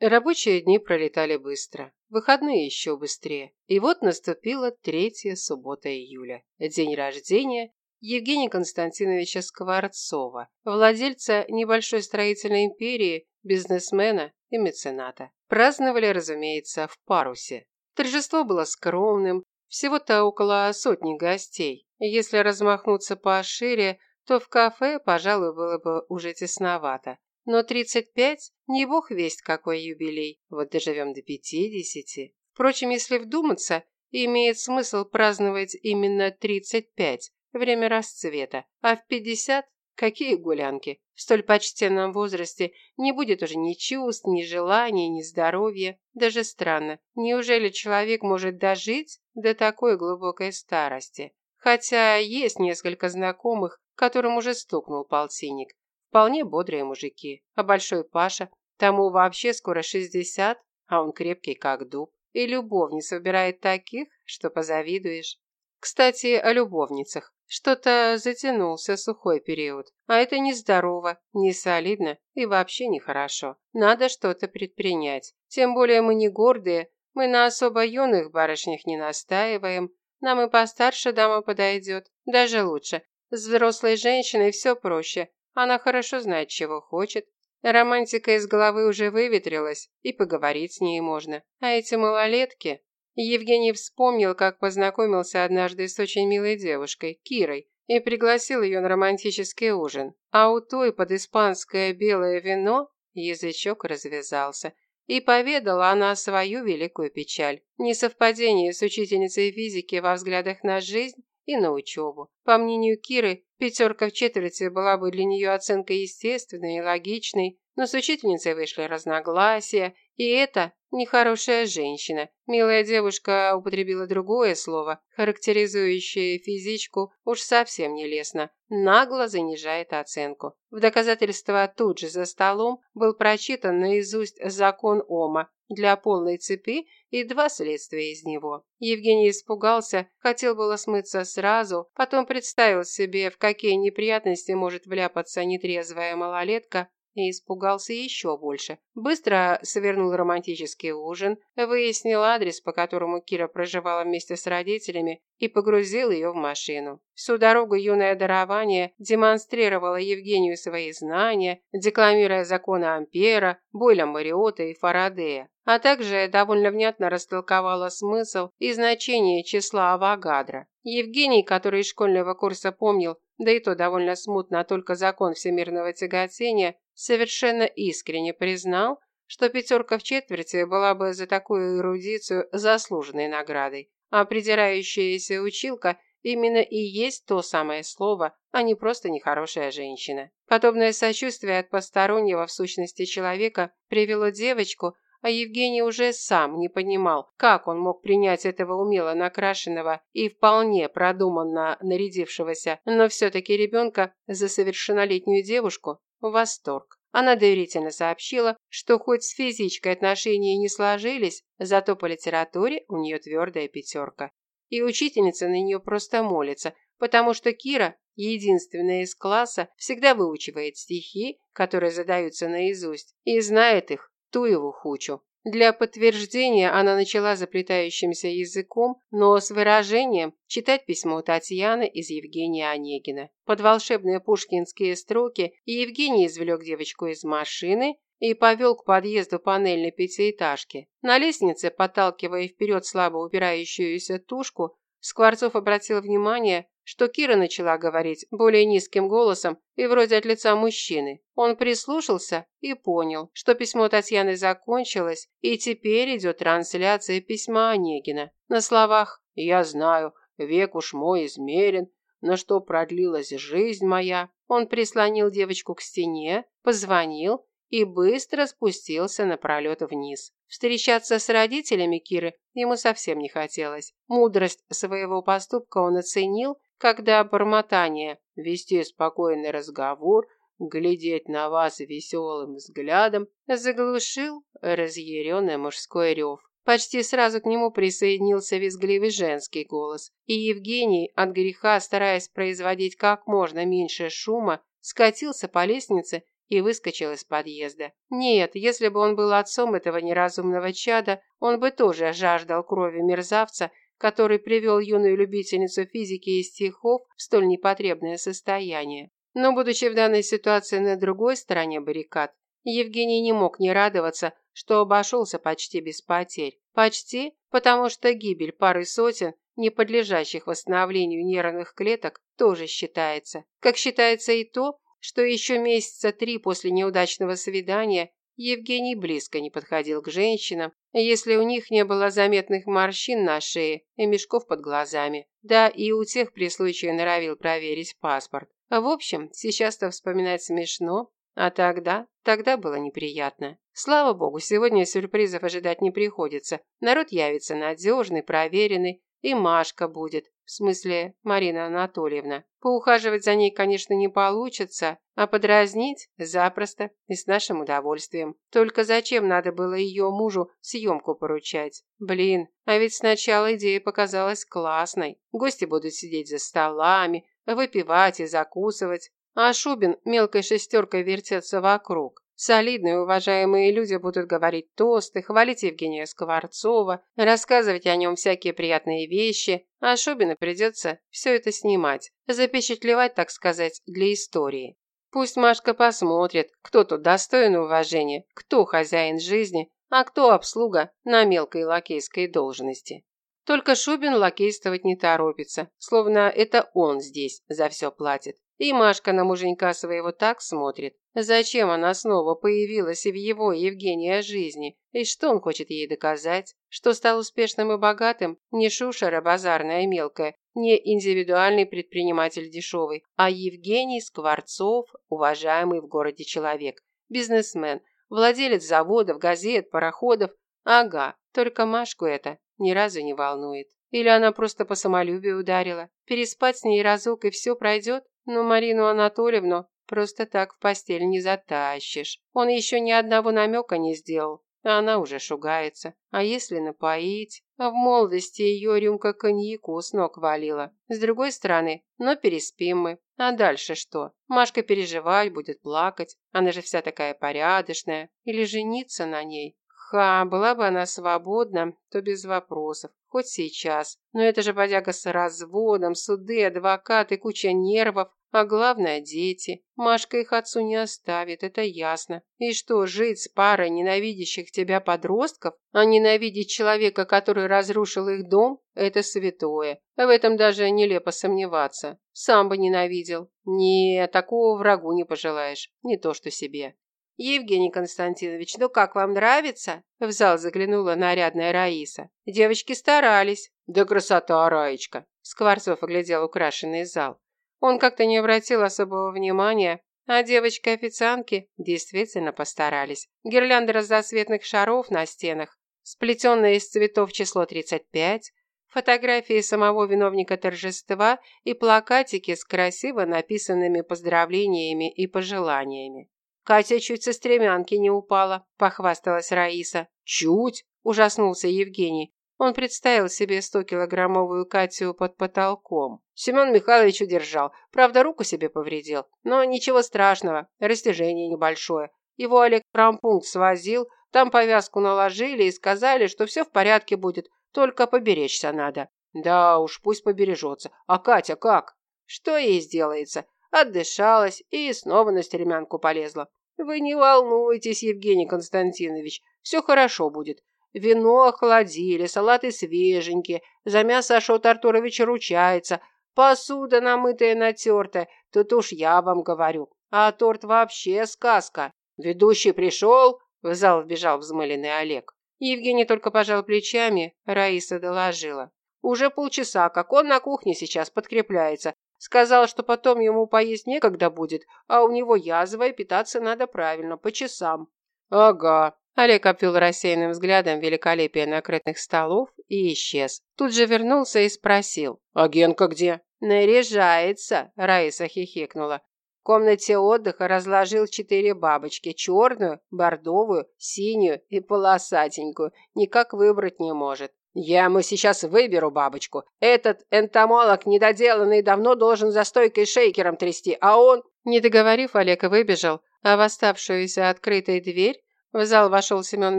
Рабочие дни пролетали быстро, выходные еще быстрее. И вот наступила третья суббота июля, день рождения Евгения Константиновича Скворцова, владельца небольшой строительной империи, бизнесмена и мецената. Праздновали, разумеется, в парусе. Торжество было скромным, всего-то около сотни гостей. Если размахнуться пошире, то в кафе, пожалуй, было бы уже тесновато. Но 35 – не бог весть какой юбилей, вот доживем до 50. Впрочем, если вдуматься, имеет смысл праздновать именно 35, время расцвета, а в 50 – какие гулянки. В столь почтенном возрасте не будет уже ни чувств, ни желаний, ни здоровья. Даже странно, неужели человек может дожить до такой глубокой старости? Хотя есть несколько знакомых, которым уже стукнул полтинник. Вполне бодрые мужики. А большой Паша, тому вообще скоро 60, а он крепкий как дуб. И любовниц выбирает таких, что позавидуешь. Кстати, о любовницах. Что-то затянулся сухой период. А это нездорово, не солидно и вообще нехорошо. Надо что-то предпринять. Тем более мы не гордые, мы на особо юных барышнях не настаиваем. Нам и постарше дама подойдет. Даже лучше. С взрослой женщиной все проще. Она хорошо знает, чего хочет. Романтика из головы уже выветрилась, и поговорить с ней можно. А эти малолетки... Евгений вспомнил, как познакомился однажды с очень милой девушкой, Кирой, и пригласил ее на романтический ужин. А у той под испанское белое вино язычок развязался. И поведала она свою великую печаль. Несовпадение с учительницей физики во взглядах на жизнь и на учебу. По мнению Киры, пятерка в четверти была бы для нее оценкой естественной и логичной, но с учительницей вышли разногласия, и это нехорошая женщина. Милая девушка употребила другое слово, характеризующее физичку уж совсем нелестно. Нагло занижает оценку. В доказательство тут же за столом был прочитан наизусть закон Ома для полной цепи и два следствия из него. Евгений испугался, хотел было смыться сразу, потом представил себе, в какие неприятности может вляпаться нетрезвая малолетка, и испугался еще больше. Быстро свернул романтический ужин, выяснил адрес, по которому Кира проживала вместе с родителями, и погрузил ее в машину. Всю дорогу юное дарование демонстрировало Евгению свои знания, декламируя законы Ампера, Бойля Мариота и Фарадея, а также довольно внятно растолковала смысл и значение числа Авогадро. Евгений, который из школьного курса помнил, да и то довольно смутно только закон всемирного тяготения, совершенно искренне признал, что пятерка в четверти была бы за такую эрудицию заслуженной наградой, а придирающаяся училка именно и есть то самое слово, а не просто нехорошая женщина. Подобное сочувствие от постороннего в сущности человека привело девочку а Евгений уже сам не понимал, как он мог принять этого умело накрашенного и вполне продуманно нарядившегося, но все-таки ребенка за совершеннолетнюю девушку в восторг. Она доверительно сообщила, что хоть с физичкой отношения не сложились, зато по литературе у нее твердая пятерка. И учительница на нее просто молится, потому что Кира, единственная из класса, всегда выучивает стихи, которые задаются наизусть, и знает их ту его хучу. Для подтверждения она начала заплетающимся языком, но с выражением читать письмо Татьяны из Евгения Онегина. Под волшебные пушкинские строки Евгений извлек девочку из машины и повел к подъезду панельной пятиэтажки. На лестнице, подталкивая вперед слабо упирающуюся тушку, Скворцов обратил внимание, что Кира начала говорить более низким голосом и вроде от лица мужчины. Он прислушался и понял, что письмо Татьяны закончилось, и теперь идет трансляция письма Онегина. На словах «Я знаю, век уж мой измерен, но что продлилась жизнь моя». Он прислонил девочку к стене, позвонил и быстро спустился на пролет вниз. Встречаться с родителями Киры ему совсем не хотелось. Мудрость своего поступка он оценил когда бормотание, вести спокойный разговор, глядеть на вас веселым взглядом, заглушил разъяренный мужской рев. Почти сразу к нему присоединился визгливый женский голос, и Евгений, от греха стараясь производить как можно меньше шума, скатился по лестнице и выскочил из подъезда. Нет, если бы он был отцом этого неразумного чада, он бы тоже жаждал крови мерзавца, который привел юную любительницу физики и стихов в столь непотребное состояние. Но, будучи в данной ситуации на другой стороне баррикад, Евгений не мог не радоваться, что обошелся почти без потерь. Почти, потому что гибель пары сотен, не подлежащих восстановлению нервных клеток, тоже считается. Как считается и то, что еще месяца три после неудачного свидания Евгений близко не подходил к женщинам, если у них не было заметных морщин на шее и мешков под глазами. Да, и у тех при случае норовил проверить паспорт. В общем, сейчас-то вспоминать смешно, а тогда, тогда было неприятно. Слава богу, сегодня сюрпризов ожидать не приходится. Народ явится надежный, проверенный, и Машка будет, в смысле Марина Анатольевна. Поухаживать за ней, конечно, не получится, а подразнить – запросто и с нашим удовольствием. Только зачем надо было ее мужу съемку поручать? Блин, а ведь сначала идея показалась классной. Гости будут сидеть за столами, выпивать и закусывать, а Шубин мелкой шестеркой вертеться вокруг. Солидные уважаемые люди будут говорить тосты, хвалить Евгения Скворцова, рассказывать о нем всякие приятные вещи, а Шубину придется все это снимать, запечатлевать, так сказать, для истории. Пусть Машка посмотрит, кто тут достоин уважения, кто хозяин жизни, а кто обслуга на мелкой лакейской должности. Только Шубин лакействовать не торопится, словно это он здесь за все платит. И Машка на муженька своего так смотрит. Зачем она снова появилась в его Евгения жизни? И что он хочет ей доказать? Что стал успешным и богатым? Не шушера базарная и мелкая, не индивидуальный предприниматель дешевый, а Евгений Скворцов, уважаемый в городе человек, бизнесмен, владелец заводов, газет, пароходов. Ага, только Машку это ни разу не волнует. Или она просто по самолюбию ударила. Переспать с ней разок и все пройдет? Но Марину Анатольевну просто так в постель не затащишь. Он еще ни одного намека не сделал, а она уже шугается. А если напоить? В молодости ее рюмка коньяку с ног валила. С другой стороны, но переспим мы. А дальше что? Машка переживать будет, плакать. Она же вся такая порядочная. Или жениться на ней? Ха, была бы она свободна, то без вопросов. Хоть сейчас. Но это же бодяга с разводом, суды, адвокаты, куча нервов. А главное – дети. Машка их отцу не оставит, это ясно. И что, жить с парой ненавидящих тебя подростков, а ненавидеть человека, который разрушил их дом – это святое. В этом даже нелепо сомневаться. Сам бы ненавидел. Не, такого врагу не пожелаешь. Не то, что себе. «Евгений Константинович, ну как вам нравится?» В зал заглянула нарядная Раиса. Девочки старались. «Да красота, Раечка!» Скворцов оглядел украшенный зал. Он как-то не обратил особого внимания, а девочки-официантки действительно постарались. Гирлянды разноцветных шаров на стенах, сплетенные из цветов число 35, фотографии самого виновника торжества и плакатики с красиво написанными поздравлениями и пожеланиями. Катя чуть со стремянки не упала, похвасталась Раиса. Чуть? Ужаснулся Евгений. Он представил себе 100-килограммовую Катю под потолком. Семен Михайлович удержал. Правда, руку себе повредил. Но ничего страшного. Растяжение небольшое. Его Олег промпункт свозил, там повязку наложили и сказали, что все в порядке будет, только поберечься надо. Да уж, пусть побережется. А Катя как? Что ей сделается? Отдышалась и снова на стремянку полезла. Вы не волнуйтесь, Евгений Константинович, все хорошо будет. Вино охладили, салаты свеженькие, за мясо Ашот Артурович ручается, посуда намытая натертая, тут уж я вам говорю. А торт вообще сказка. Ведущий пришел, в зал вбежал взмыленный Олег. Евгений только пожал плечами, Раиса доложила. Уже полчаса, как он на кухне сейчас подкрепляется. Сказал, что потом ему поесть некогда будет, а у него язва и питаться надо правильно, по часам. Ага. Олег обвел рассеянным взглядом великолепие накрытых столов и исчез. Тут же вернулся и спросил. «А Генка где?» «Наряжается», – Раиса хихикнула. В комнате отдыха разложил четыре бабочки – черную, бордовую, синюю и полосатенькую. Никак выбрать не может. «Я ему сейчас выберу бабочку. Этот энтомолог недоделанный давно должен за стойкой шейкером трясти, а он...» Не договорив, Олег выбежал, а в оставшуюся открытой дверь в зал вошел Семен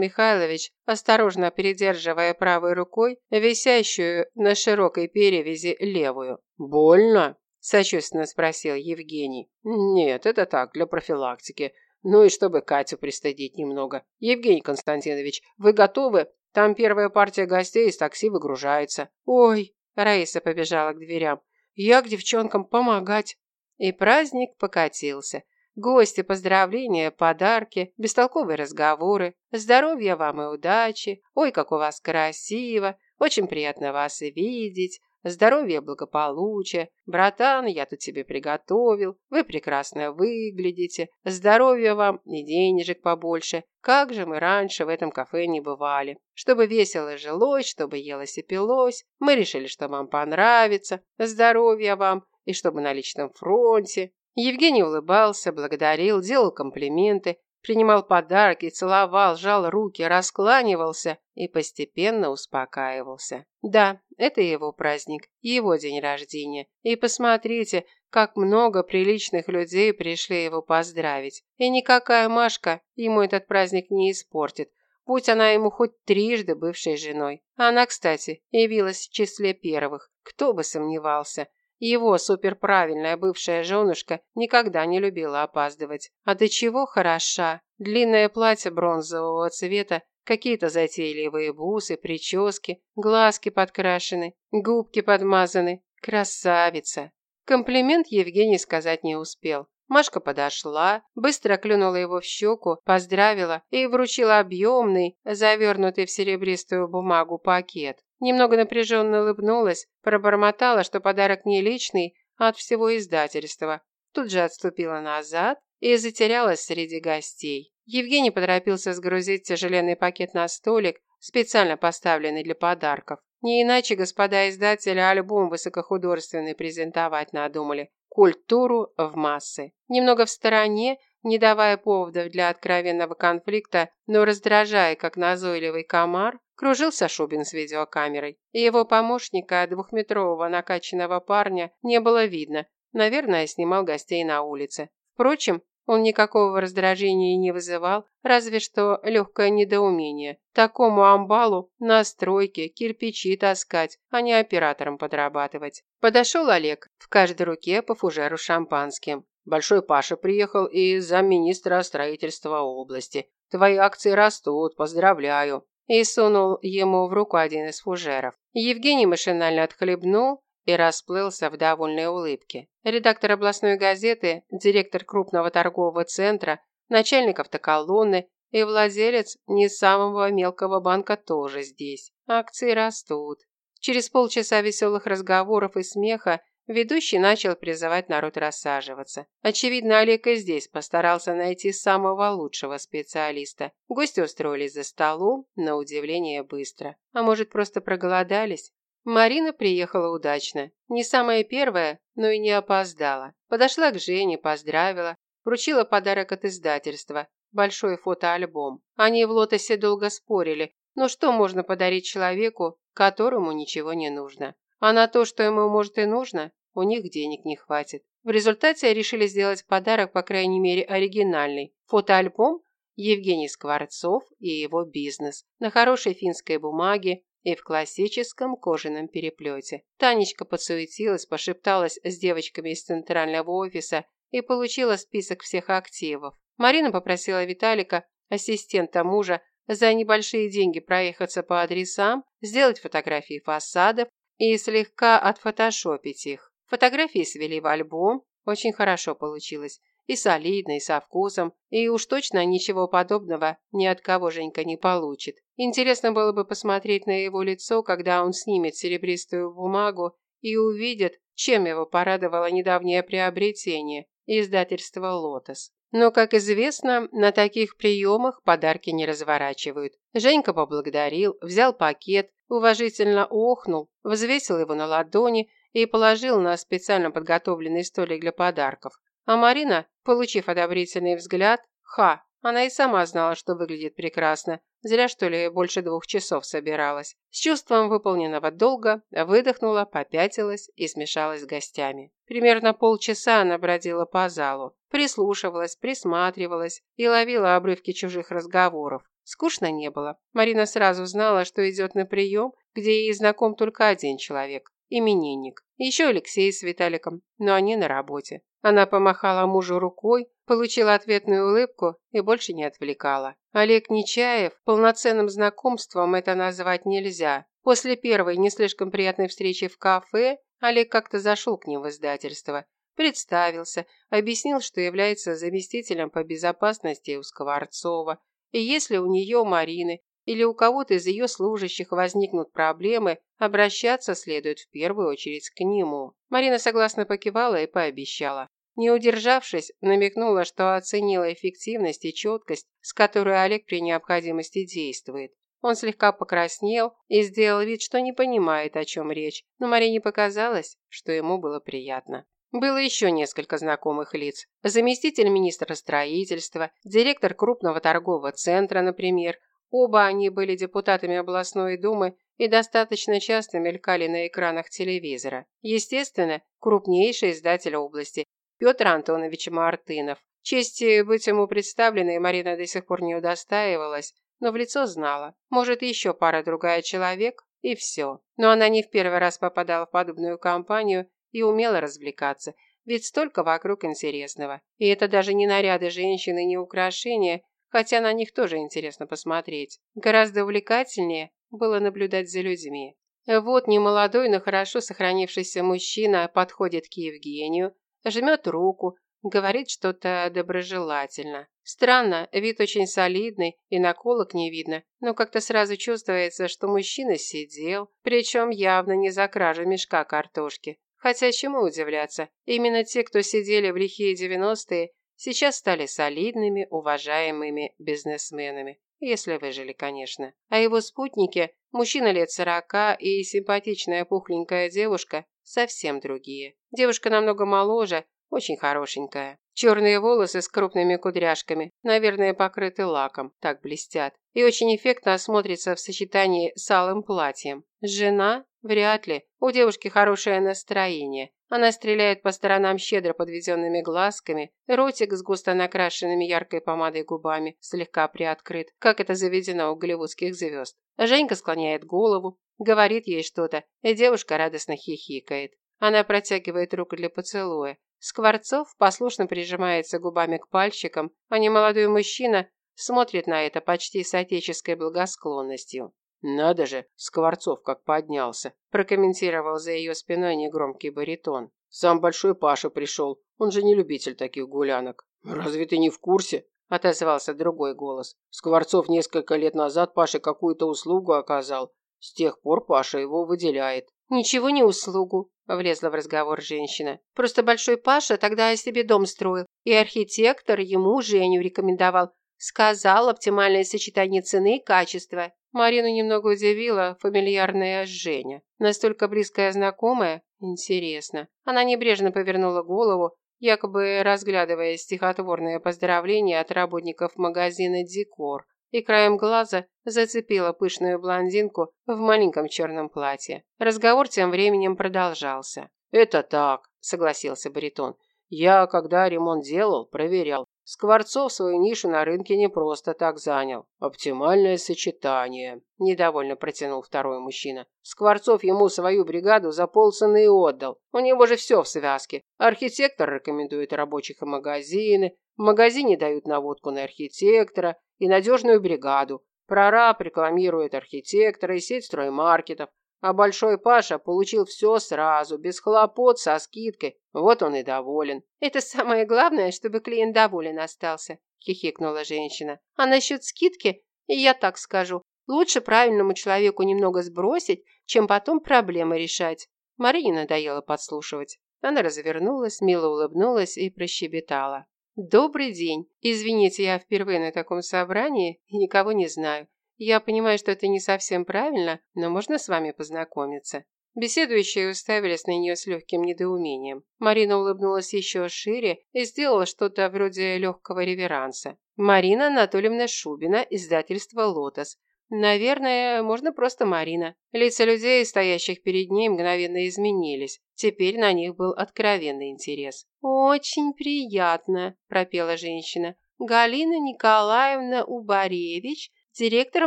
Михайлович, осторожно придерживая правой рукой висящую на широкой перевязи левую. «Больно?» – сочувственно спросил Евгений. «Нет, это так, для профилактики. Ну и чтобы Катю пристыдить немного. Евгений Константинович, вы готовы? Там первая партия гостей из такси выгружается». «Ой!» – Раиса побежала к дверям. «Я к девчонкам помогать». И праздник покатился. Гости, поздравления, подарки, бестолковые разговоры. Здоровья вам и удачи. Ой, как у вас красиво. Очень приятно вас видеть. Здоровья, благополучия. Братан, я тут тебе приготовил. Вы прекрасно выглядите. Здоровья вам и денежек побольше. Как же мы раньше в этом кафе не бывали. Чтобы весело жилось, чтобы елось и пилось. Мы решили, что вам понравится. Здоровья вам. И чтобы на личном фронте. Евгений улыбался, благодарил, делал комплименты, принимал подарки, целовал, жал руки, раскланивался и постепенно успокаивался. Да, это его праздник, его день рождения. И посмотрите, как много приличных людей пришли его поздравить. И никакая Машка ему этот праздник не испортит, будь она ему хоть трижды бывшей женой. Она, кстати, явилась в числе первых. Кто бы сомневался. Его суперправильная бывшая женушка никогда не любила опаздывать. А до чего хороша. Длинное платье бронзового цвета, какие-то затейливые бусы, прически, глазки подкрашены, губки подмазаны. Красавица. Комплимент Евгений сказать не успел. Машка подошла, быстро клюнула его в щеку, поздравила и вручила объемный, завернутый в серебристую бумагу пакет. Немного напряженно улыбнулась, пробормотала, что подарок не личный, а от всего издательства. Тут же отступила назад и затерялась среди гостей. Евгений поторопился сгрузить тяжеленный пакет на столик, специально поставленный для подарков. Не иначе господа издатели альбом высокохудожественный презентовать надумали. Культуру в массы. Немного в стороне, не давая поводов для откровенного конфликта, но раздражая, как назойливый комар, Кружился Шубин с видеокамерой. И его помощника, двухметрового накачанного парня, не было видно. Наверное, снимал гостей на улице. Впрочем, он никакого раздражения не вызывал, разве что легкое недоумение. Такому амбалу на стройке кирпичи таскать, а не оператором подрабатывать. Подошел Олег, в каждой руке по фужеру шампанским. Большой Паша приехал из замминистра строительства области. Твои акции растут, поздравляю и сунул ему в руку один из фужеров. Евгений машинально отхлебнул и расплылся в довольной улыбке. Редактор областной газеты, директор крупного торгового центра, начальник автоколонны и владелец не самого мелкого банка тоже здесь. Акции растут. Через полчаса веселых разговоров и смеха Ведущий начал призывать народ рассаживаться. Очевидно, Олег и здесь постарался найти самого лучшего специалиста. Гости устроились за столом, на удивление быстро. А может, просто проголодались? Марина приехала удачно. Не самая первая, но и не опоздала. Подошла к Жене, поздравила, вручила подарок от издательства – большой фотоальбом. Они в «Лотосе» долго спорили, но что можно подарить человеку, которому ничего не нужно? А на то, что ему может и нужно, у них денег не хватит. В результате решили сделать подарок, по крайней мере, оригинальный. Фотоальбом Евгений Скворцов и его бизнес на хорошей финской бумаге и в классическом кожаном переплете. Танечка подсуетилась, пошепталась с девочками из центрального офиса и получила список всех активов. Марина попросила Виталика, ассистента мужа, за небольшие деньги проехаться по адресам, сделать фотографии фасадов и слегка отфотошопить их. Фотографии свели в альбом, очень хорошо получилось. И солидно, и со вкусом, и уж точно ничего подобного ни от кого Женька не получит. Интересно было бы посмотреть на его лицо, когда он снимет серебристую бумагу и увидит, чем его порадовало недавнее приобретение – издательство «Лотос». Но, как известно, на таких приемах подарки не разворачивают. Женька поблагодарил, взял пакет, уважительно охнул, взвесил его на ладони и положил на специально подготовленный столик для подарков. А Марина, получив одобрительный взгляд, ха, она и сама знала, что выглядит прекрасно. Зря, что ли, больше двух часов собиралась. С чувством выполненного долга выдохнула, попятилась и смешалась с гостями. Примерно полчаса она бродила по залу. Прислушивалась, присматривалась и ловила обрывки чужих разговоров. Скучно не было. Марина сразу знала, что идет на прием, где ей знаком только один человек – именинник. Еще Алексей с Виталиком, но они на работе. Она помахала мужу рукой, получила ответную улыбку и больше не отвлекала. Олег Нечаев полноценным знакомством это назвать нельзя. После первой не слишком приятной встречи в кафе Олег как-то зашел к ним в издательство. Представился, объяснил, что является заместителем по безопасности у Скворцова, и если у нее, Марины, или у кого-то из ее служащих возникнут проблемы, обращаться следует в первую очередь к нему. Марина согласно покивала и пообещала. Не удержавшись, намекнула, что оценила эффективность и четкость, с которой Олег при необходимости действует. Он слегка покраснел и сделал вид, что не понимает, о чем речь, но Марине показалось, что ему было приятно. Было еще несколько знакомых лиц. Заместитель министра строительства, директор крупного торгового центра, например. Оба они были депутатами областной думы и достаточно часто мелькали на экранах телевизора. Естественно, крупнейший издатель области Петр Антонович Мартынов. Чести быть ему представленной Марина до сих пор не удостаивалась, но в лицо знала. Может, еще пара-другая человек, и все. Но она не в первый раз попадала в подобную компанию и умела развлекаться, ведь столько вокруг интересного. И это даже не наряды женщины, не украшения, хотя на них тоже интересно посмотреть. Гораздо увлекательнее было наблюдать за людьми. Вот немолодой, но хорошо сохранившийся мужчина подходит к Евгению, жмет руку, говорит что-то доброжелательно. Странно, вид очень солидный, и наколок не видно, но как-то сразу чувствуется, что мужчина сидел, причем явно не за кражу мешка картошки. Хотя чему удивляться, именно те, кто сидели в лихие девяностые, сейчас стали солидными, уважаемыми бизнесменами. Если выжили, конечно. А его спутники, мужчина лет сорока и симпатичная пухленькая девушка, совсем другие. Девушка намного моложе, очень хорошенькая. Черные волосы с крупными кудряшками, наверное, покрыты лаком, так блестят. И очень эффектно смотрится в сочетании с алым платьем. Жена? Вряд ли. У девушки хорошее настроение. Она стреляет по сторонам щедро подведенными глазками, ротик с густо накрашенными яркой помадой губами слегка приоткрыт, как это заведено у голливудских звезд. Женька склоняет голову, говорит ей что-то, и девушка радостно хихикает. Она протягивает руку для поцелуя. Скворцов послушно прижимается губами к пальчикам, а немолодой мужчина смотрит на это почти с отеческой благосклонностью. «Надо же, Скворцов как поднялся», – прокомментировал за ее спиной негромкий баритон. «Сам Большой Паша пришел, он же не любитель таких гулянок». «Разве ты не в курсе?» – отозвался другой голос. «Скворцов несколько лет назад Паше какую-то услугу оказал. С тех пор Паша его выделяет». «Ничего не услугу», – влезла в разговор женщина. «Просто Большой Паша тогда о себе дом строил, и архитектор ему Женю рекомендовал. Сказал оптимальное сочетание цены и качества. Марину немного удивила фамильярная Женя. Настолько близкая знакомая? Интересно. Она небрежно повернула голову, якобы разглядывая стихотворное поздравление от работников магазина «Декор», и краем глаза зацепила пышную блондинку в маленьком черном платье. Разговор тем временем продолжался. «Это так», – согласился баритон. «Я, когда ремонт делал, проверял. Скворцов свою нишу на рынке не просто так занял. Оптимальное сочетание. Недовольно протянул второй мужчина. Скворцов ему свою бригаду за полцены и отдал. У него же все в связке. Архитектор рекомендует рабочих и магазины. В магазине дают наводку на архитектора и надежную бригаду. Прораб рекламирует архитектора и сеть строймаркетов. А Большой Паша получил все сразу, без хлопот, со скидкой. Вот он и доволен. Это самое главное, чтобы клиент доволен остался, хихикнула женщина. А насчет скидки, я так скажу, лучше правильному человеку немного сбросить, чем потом проблемы решать. Марине надоело подслушивать. Она развернулась, мило улыбнулась и прощебетала. «Добрый день. Извините, я впервые на таком собрании и никого не знаю. Я понимаю, что это не совсем правильно, но можно с вами познакомиться?» Беседующие уставились на нее с легким недоумением. Марина улыбнулась еще шире и сделала что-то вроде легкого реверанса. «Марина Анатольевна Шубина, издательство «Лотос». Наверное, можно просто Марина. Лица людей, стоящих перед ней, мгновенно изменились. Теперь на них был откровенный интерес. «Очень приятно», – пропела женщина. «Галина Николаевна Убаревич, директор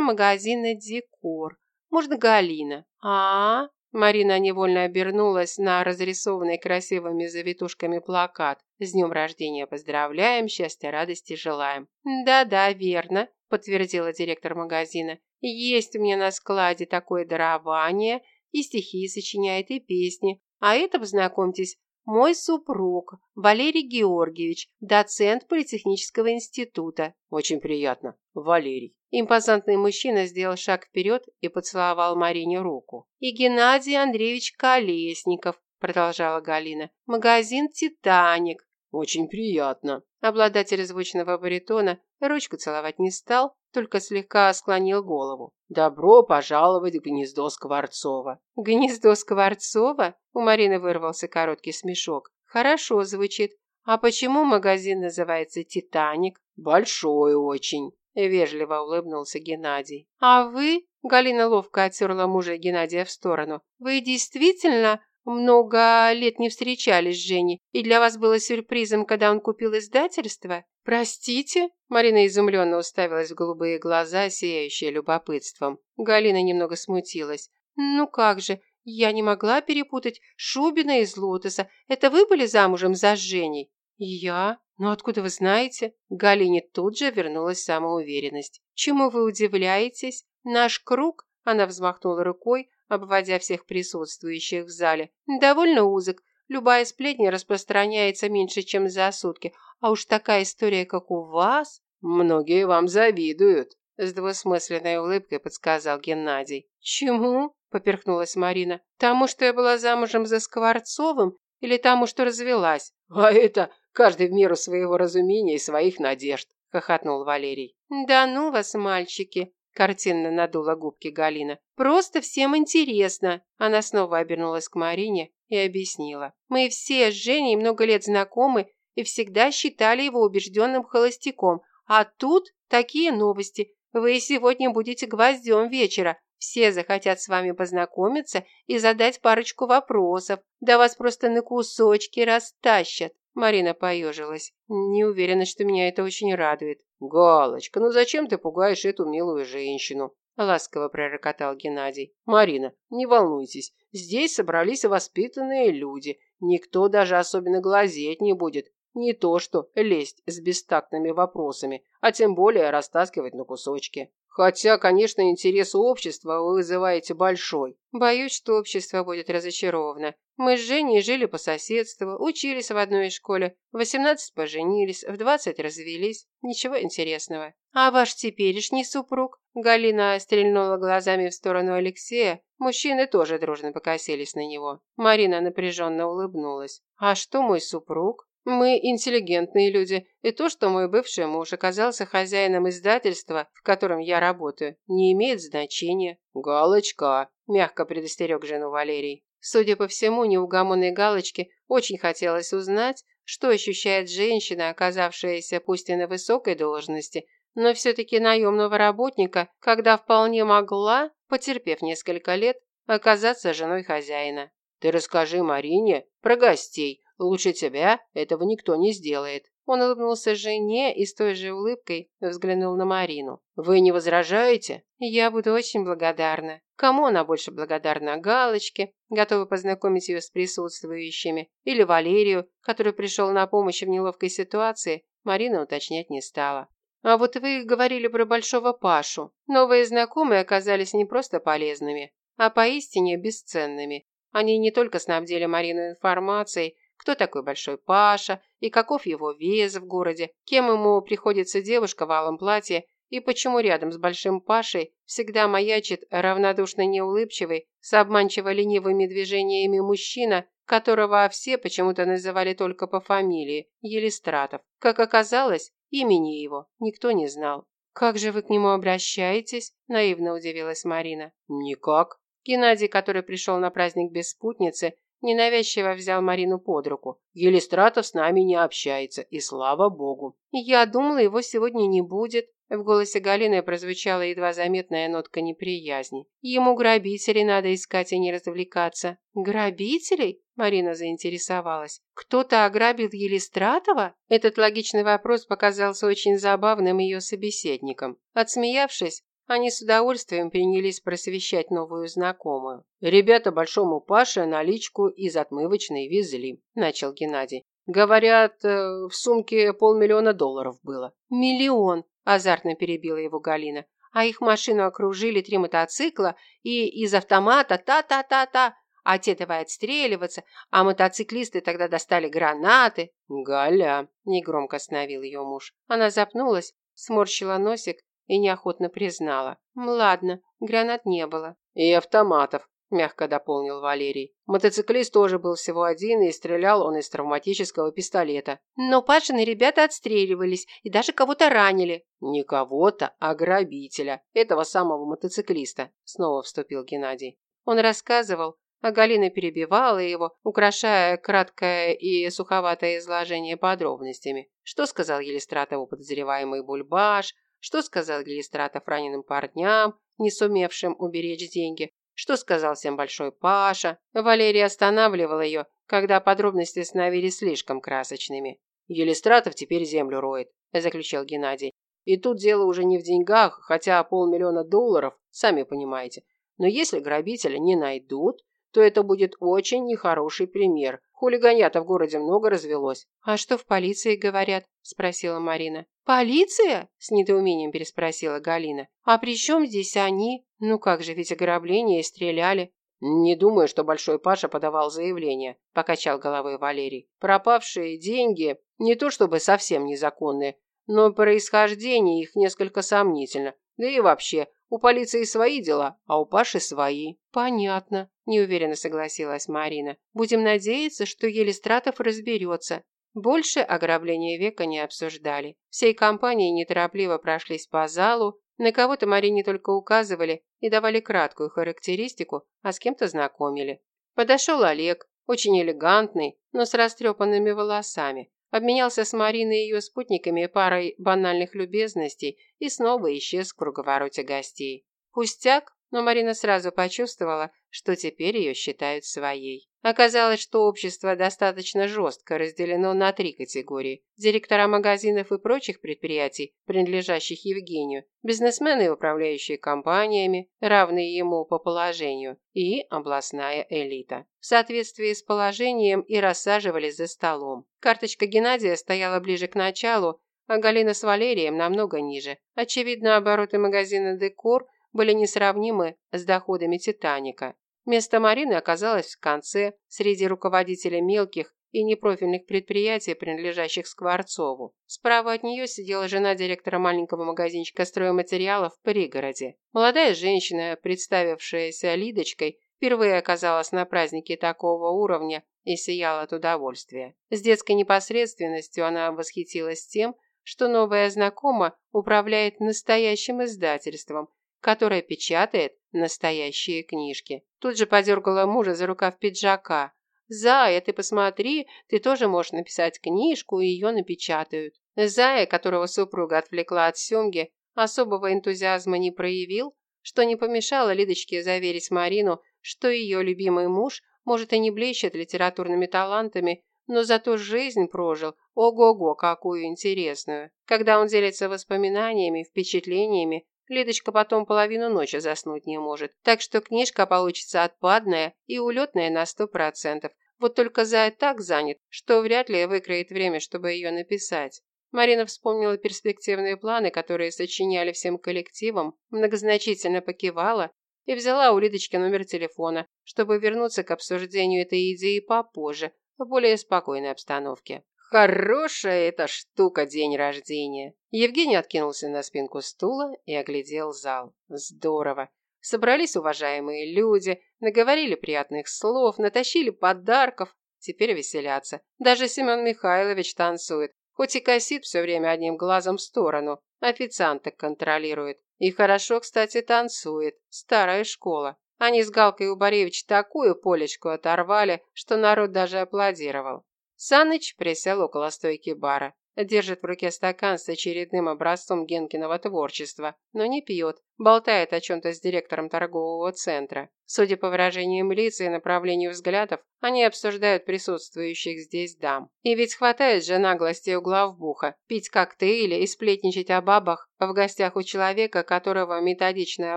магазина «Декор». Может, Галина?» «А, Марина невольно обернулась на разрисованный красивыми завитушками плакат. «С днем рождения поздравляем, счастья, радости желаем». «Да-да, верно», – подтвердила директор магазина. «Есть у меня на складе такое дарование, и стихи сочиняет, и песни. А это, познакомьтесь, мой супруг, Валерий Георгиевич, доцент Политехнического института. Очень приятно, Валерий. Импозантный мужчина сделал шаг вперед и поцеловал Марине руку. И Геннадий Андреевич Колесников, продолжала Галина. Магазин «Титаник». Очень приятно. Обладатель звучного баритона ручку целовать не стал, только слегка склонил голову. «Добро пожаловать в гнездо Скворцова». «Гнездо Скворцова?» У Марины вырвался короткий смешок. «Хорошо звучит. А почему магазин называется «Титаник»?» «Большой очень», – вежливо улыбнулся Геннадий. «А вы?» – Галина ловко оттерла мужа Геннадия в сторону. «Вы действительно много лет не встречались с Женей, и для вас было сюрпризом, когда он купил издательство? Простите?» Марина изумленно уставилась в голубые глаза, сияющие любопытством. Галина немного смутилась. «Ну как же, я не могла перепутать Шубина из Лотоса. Это вы были замужем за Женей?» «Я? Ну откуда вы знаете?» Галине тут же вернулась самоуверенность. «Чему вы удивляетесь? Наш круг?» Она взмахнула рукой, обводя всех присутствующих в зале. «Довольно узок. Любая сплетня распространяется меньше, чем за сутки. А уж такая история, как у вас...» «Многие вам завидуют», – с двусмысленной улыбкой подсказал Геннадий. «Чему?» – поперхнулась Марина. «Тому, что я была замужем за Скворцовым или тому, что развелась?» «А это каждый в меру своего разумения и своих надежд», – хохотнул Валерий. «Да ну вас, мальчики!» Картинно надула губки Галина. «Просто всем интересно!» Она снова обернулась к Марине и объяснила. «Мы все с Женей много лет знакомы и всегда считали его убежденным холостяком. А тут такие новости. Вы сегодня будете гвоздем вечера. Все захотят с вами познакомиться и задать парочку вопросов. Да вас просто на кусочки растащат». Марина поежилась. «Не уверена, что меня это очень радует». «Галочка, ну зачем ты пугаешь эту милую женщину?» ласково пророкотал Геннадий. «Марина, не волнуйтесь, здесь собрались воспитанные люди. Никто даже особенно глазеть не будет. Не то что лезть с бестактными вопросами, а тем более растаскивать на кусочки. Хотя, конечно, интерес общества вы вызываете большой. Боюсь, что общество будет разочаровано. Мы с Женей жили по соседству, учились в одной школе, в 18 поженились, в 20 развелись. Ничего интересного. А ваш теперешний супруг? Галина стрельнула глазами в сторону Алексея. Мужчины тоже дружно покосились на него. Марина напряженно улыбнулась. А что мой супруг? Мы интеллигентные люди, и то, что мой бывший муж оказался хозяином издательства, в котором я работаю, не имеет значения. Галочка, мягко предостерег жену Валерий. Судя по всему, неугомонной Галочке очень хотелось узнать, что ощущает женщина, оказавшаяся пусть и на высокой должности, но все-таки наемного работника, когда вполне могла, потерпев несколько лет, оказаться женой хозяина. «Ты расскажи Марине про гостей, Лучше тебя этого никто не сделает. Он улыбнулся жене и с той же улыбкой взглянул на Марину. «Вы не возражаете?» «Я буду очень благодарна. Кому она больше благодарна? Галочке, готова познакомить ее с присутствующими, или Валерию, который пришел на помощь в неловкой ситуации?» Марина уточнять не стала. «А вот вы говорили про Большого Пашу. Новые знакомые оказались не просто полезными, а поистине бесценными. Они не только снабдили Марину информацией, кто такой Большой Паша и каков его вес в городе, кем ему приходится девушка в алом платье и почему рядом с Большим Пашей всегда маячит равнодушно неулыбчивый, с обманчиво ленивыми движениями мужчина, которого все почему-то называли только по фамилии – Елистратов. Как оказалось, имени его никто не знал. «Как же вы к нему обращаетесь?» – наивно удивилась Марина. «Никак». Геннадий, который пришел на праздник без спутницы, ненавязчиво взял Марину под руку. Елистратов с нами не общается, и слава богу. Я думала, его сегодня не будет. В голосе Галины прозвучала едва заметная нотка неприязни. Ему грабителей надо искать, а не развлекаться. Грабителей? Марина заинтересовалась. Кто-то ограбил Елистратова? Этот логичный вопрос показался очень забавным ее собеседником. Отсмеявшись, они с удовольствием принялись просвещать новую знакомую. «Ребята большому Паше наличку из отмывочной везли», – начал Геннадий. «Говорят, э, в сумке полмиллиона долларов было». «Миллион», – азартно перебила его Галина. «А их машину окружили три мотоцикла и из автомата та-та-та-та. А те давай отстреливаться, а мотоциклисты тогда достали гранаты». «Галя», – негромко остановил ее муж. Она запнулась, сморщила носик и неохотно признала. «Ладно, гранат не было». «И автоматов», – мягко дополнил Валерий. Мотоциклист тоже был всего один, и стрелял он из травматического пистолета. Но Пашины ребята отстреливались и даже кого-то ранили. «Не кого-то, а грабителя, этого самого мотоциклиста», – снова вступил Геннадий. Он рассказывал, а Галина перебивала его, украшая краткое и суховатое изложение подробностями. Что сказал Елистратову подозреваемый Бульбаш, что сказал Гелистратов раненым парням, не сумевшим уберечь деньги? Что сказал всем Большой Паша? Валерия останавливала ее, когда подробности становились слишком красочными. «Елистратов теперь землю роет», – заключил Геннадий. «И тут дело уже не в деньгах, хотя полмиллиона долларов, сами понимаете. Но если грабителя не найдут, то это будет очень нехороший пример. Хулиганья-то в городе много развелось. А что в полиции говорят? Спросила Марина. Полиция? С недоумением переспросила Галина. А при чем здесь они? Ну как же, ведь ограбление и стреляли. «Не думаю, что Большой Паша подавал заявление», – покачал головой Валерий. «Пропавшие деньги не то чтобы совсем незаконные, но происхождение их несколько сомнительно. Да и вообще, у полиции свои дела, а у Паши свои». «Понятно», – неуверенно согласилась Марина. «Будем надеяться, что Елистратов разберется». Больше ограбления века не обсуждали. Всей компанией неторопливо прошлись по залу, на кого-то Марине только указывали и давали краткую характеристику, а с кем-то знакомили. Подошел Олег, очень элегантный, но с растрепанными волосами обменялся с Мариной и ее спутниками парой банальных любезностей и снова исчез в круговороте гостей. Пустяк, но Марина сразу почувствовала, что теперь ее считают своей. Оказалось, что общество достаточно жестко разделено на три категории. Директора магазинов и прочих предприятий, принадлежащих Евгению, бизнесмены, управляющие компаниями, равные ему по положению, и областная элита. В соответствии с положением и рассаживались за столом. Карточка Геннадия стояла ближе к началу, а Галина с Валерием намного ниже. Очевидно, обороты магазина «Декор» были несравнимы с доходами «Титаника». Место Марины оказалось в конце, среди руководителей мелких и непрофильных предприятий, принадлежащих Скворцову. Справа от нее сидела жена директора маленького магазинчика стройматериалов в пригороде. Молодая женщина, представившаяся Лидочкой, впервые оказалась на празднике такого уровня и сияла от удовольствия. С детской непосредственностью она восхитилась тем, что новая знакома управляет настоящим издательством которая печатает настоящие книжки. Тут же подергала мужа за рукав пиджака. «Зая, ты посмотри, ты тоже можешь написать книжку, и ее напечатают». Зая, которого супруга отвлекла от семги, особого энтузиазма не проявил, что не помешало Лидочке заверить Марину, что ее любимый муж, может, и не блещет литературными талантами, но зато жизнь прожил, ого-го, какую интересную. Когда он делится воспоминаниями, впечатлениями, Лидочка потом половину ночи заснуть не может. Так что книжка получится отпадная и улетная на сто процентов. Вот только Зая так занят, что вряд ли выкроет время, чтобы ее написать. Марина вспомнила перспективные планы, которые сочиняли всем коллективом, многозначительно покивала и взяла у Лидочки номер телефона, чтобы вернуться к обсуждению этой идеи попозже, в более спокойной обстановке. Хорошая эта штука день рождения. Евгений откинулся на спинку стула и оглядел зал. Здорово. Собрались уважаемые люди, наговорили приятных слов, натащили подарков. Теперь веселятся. Даже Семен Михайлович танцует, хоть и косит все время одним глазом в сторону. Официанта контролирует. И хорошо, кстати, танцует. Старая школа. Они с Галкой Убаревич такую полечку оторвали, что народ даже аплодировал. Саныч присел около стойки бара. Держит в руке стакан с очередным образцом Генкиного творчества, но не пьет, болтает о чем-то с директором торгового центра. Судя по выражениям лица и направлению взглядов, они обсуждают присутствующих здесь дам. И ведь хватает же наглости у главбуха пить коктейли и сплетничать о бабах в гостях у человека, которого методично